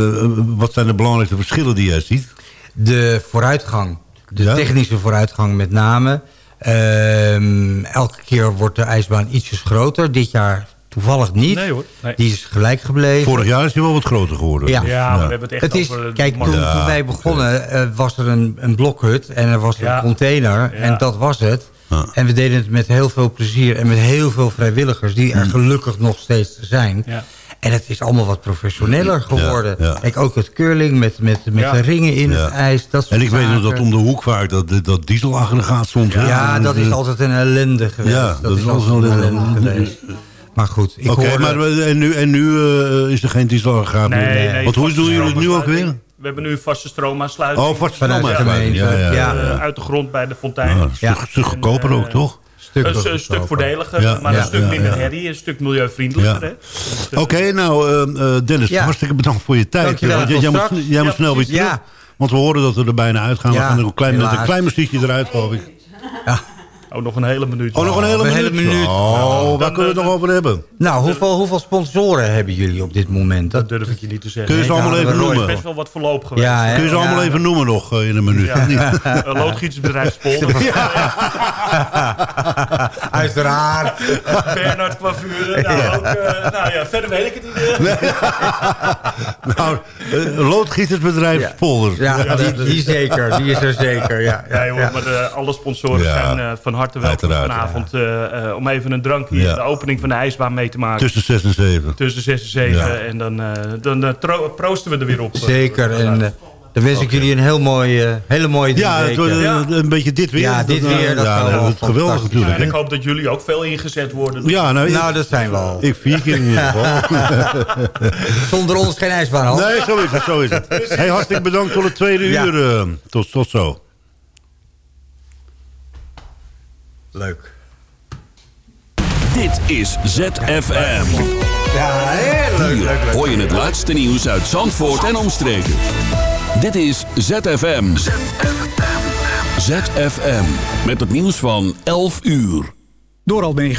C: wat zijn de belangrijkste verschillen die jij ziet?
D: De vooruitgang. De
C: Ja?
D: technische vooruitgang met name. Ehm, elke keer wordt de ijsbaan ietsjes groter. Dit jaar toevallig niet.
J: Nee hoor. Nee.
D: Die is gelijk gebleven.
C: Vorig jaar is die wel wat groter geworden.
D: Ja.
J: Ja, maar we hebben het echt
D: Het is,
J: over... de
D: kijk, toen, toen wij begonnen eh, was er een, een blokhut en er was
J: Ja.
D: een container.
J: Ja.
D: En dat was het.
C: Ja.
D: En we deden het met heel veel plezier en met heel veel vrijwilligers... die er gelukkig nog steeds zijn.
J: Ja.
D: En het is allemaal wat professioneler geworden.
C: Ja, ja.
D: Kijk, ook het curling met, met, met
J: Ja.
D: de ringen in
C: Ja.
D: het ijs. Dat soort
C: En ik weet nog dat om de hoek vaak dat, dat dieselaggregaat stond.
D: Ja, dat is altijd een ellende geweest.
C: Ja,
D: dat, is altijd een ellende geweest. Maar goed, ik
C: Oké,
D: hoorde...
C: maar en nu, en nu eh, is er geen dieselaggregaat
J: Nee,
C: meer?
J: nee,
C: Want hoe doen jullie het nu ook weer?
J: We hebben nu vaste stroomaansluiting.
C: Oh, vast
D: Vanuit de
C: stroomaansluiting. Ja, ja,
D: Ja.
C: ja.
J: Eh, uit de grond bij de fontein.
C: Ah, een stuk,
D: Ja.
C: stuk goedkoper ook,
J: eh,
C: toch?
D: Stuk
J: een, stuk voordeliger,
C: Ja,
J: maar
C: ja,
J: een stuk
C: ja,
J: minder
C: ja.
J: herrie, een stuk milieuvriendelijker.
C: Ja.
J: Hè? Dus,
C: Oké, nou eh, eh, Dennis,
D: Ja.
C: hartstikke bedankt voor je tijd. Want jij, jij moet, jij moet
J: Ja,
C: snel weer terug.
D: Ja.
C: Want we horen dat we er bijna uitgaan. We
D: Ja,
C: gaan er een klein, met een klein muziekje eruit, geloof ik.
J: Oh, nog een hele minuut.
C: Oh, nog een hele minuut.
D: hele minuut.
C: Oh,
J: dan,
C: waar kunnen we het
J: eh,
C: nog over hebben?
D: Nou, hoeveel, hoeveel sponsoren hebben jullie op dit moment?
J: Dat
D: Dat,
J: durf ik je niet te zeggen.
C: Kun je ze allemaal even noemen?
J: best wel wat verloop geweest.
D: Ja, hè?
C: Kun je ze allemaal
D: Ja.
C: even noemen nog eh, in een minuut?
J: Ja. Een loodgietersbedrijf Spolder.
D: Uiteraard.
J: Bernard Coiffure. Nou, ook, eh, nou ja, verder weet ik het niet. eh.
C: nou, loodgietersbedrijf
D: Ja.
C: Polder.
D: Ja, die, die zeker. Die is er zeker. Ja, ja,
J: Ja, joh,
D: ja.
J: maar de, alle sponsoren
C: Ja.
J: zijn eh, van harte welkom
C: Uiteraard,
J: vanavond. eh, eh, om even een drankje
C: Ja.
J: de opening van de ijsbaan mee te maken.
C: Tussen 6 en 7.
J: Tussen 6 en 7.
C: Ja.
J: En dan, eh, dan proosten we er weer op.
D: Zeker. En eh, dan wens ik jullie een heel mooi, eh, hele mooie
C: Ja, het
J: Ja.
C: een beetje dit weer.
D: Ja, dit weer, dat
C: ja, dat geweldig
J: Ja,
C: natuurlijk.
J: en ik hoop dat jullie ook veel ingezet worden.
C: Ja, nou, ik,
D: Nou, dat zijn we al.
C: ik vier keer in ieder geval.
D: Zonder ons geen ijsbaan, Hans.
C: Nee, zo is het, zo is het. Hey, hartstikke bedankt voor het tweede
D: Ja.
C: uur. tot, tot zo.
D: Leuk.
B: Dit is ZFM.
D: Ja, heel leuk,
B: Hier
D: leuk, leuk.
B: hoor je het laatste nieuws uit Zandvoort en omstreken. Dit is ZFM. ZFM. Met het nieuws van 11 uur.
A: Door Almere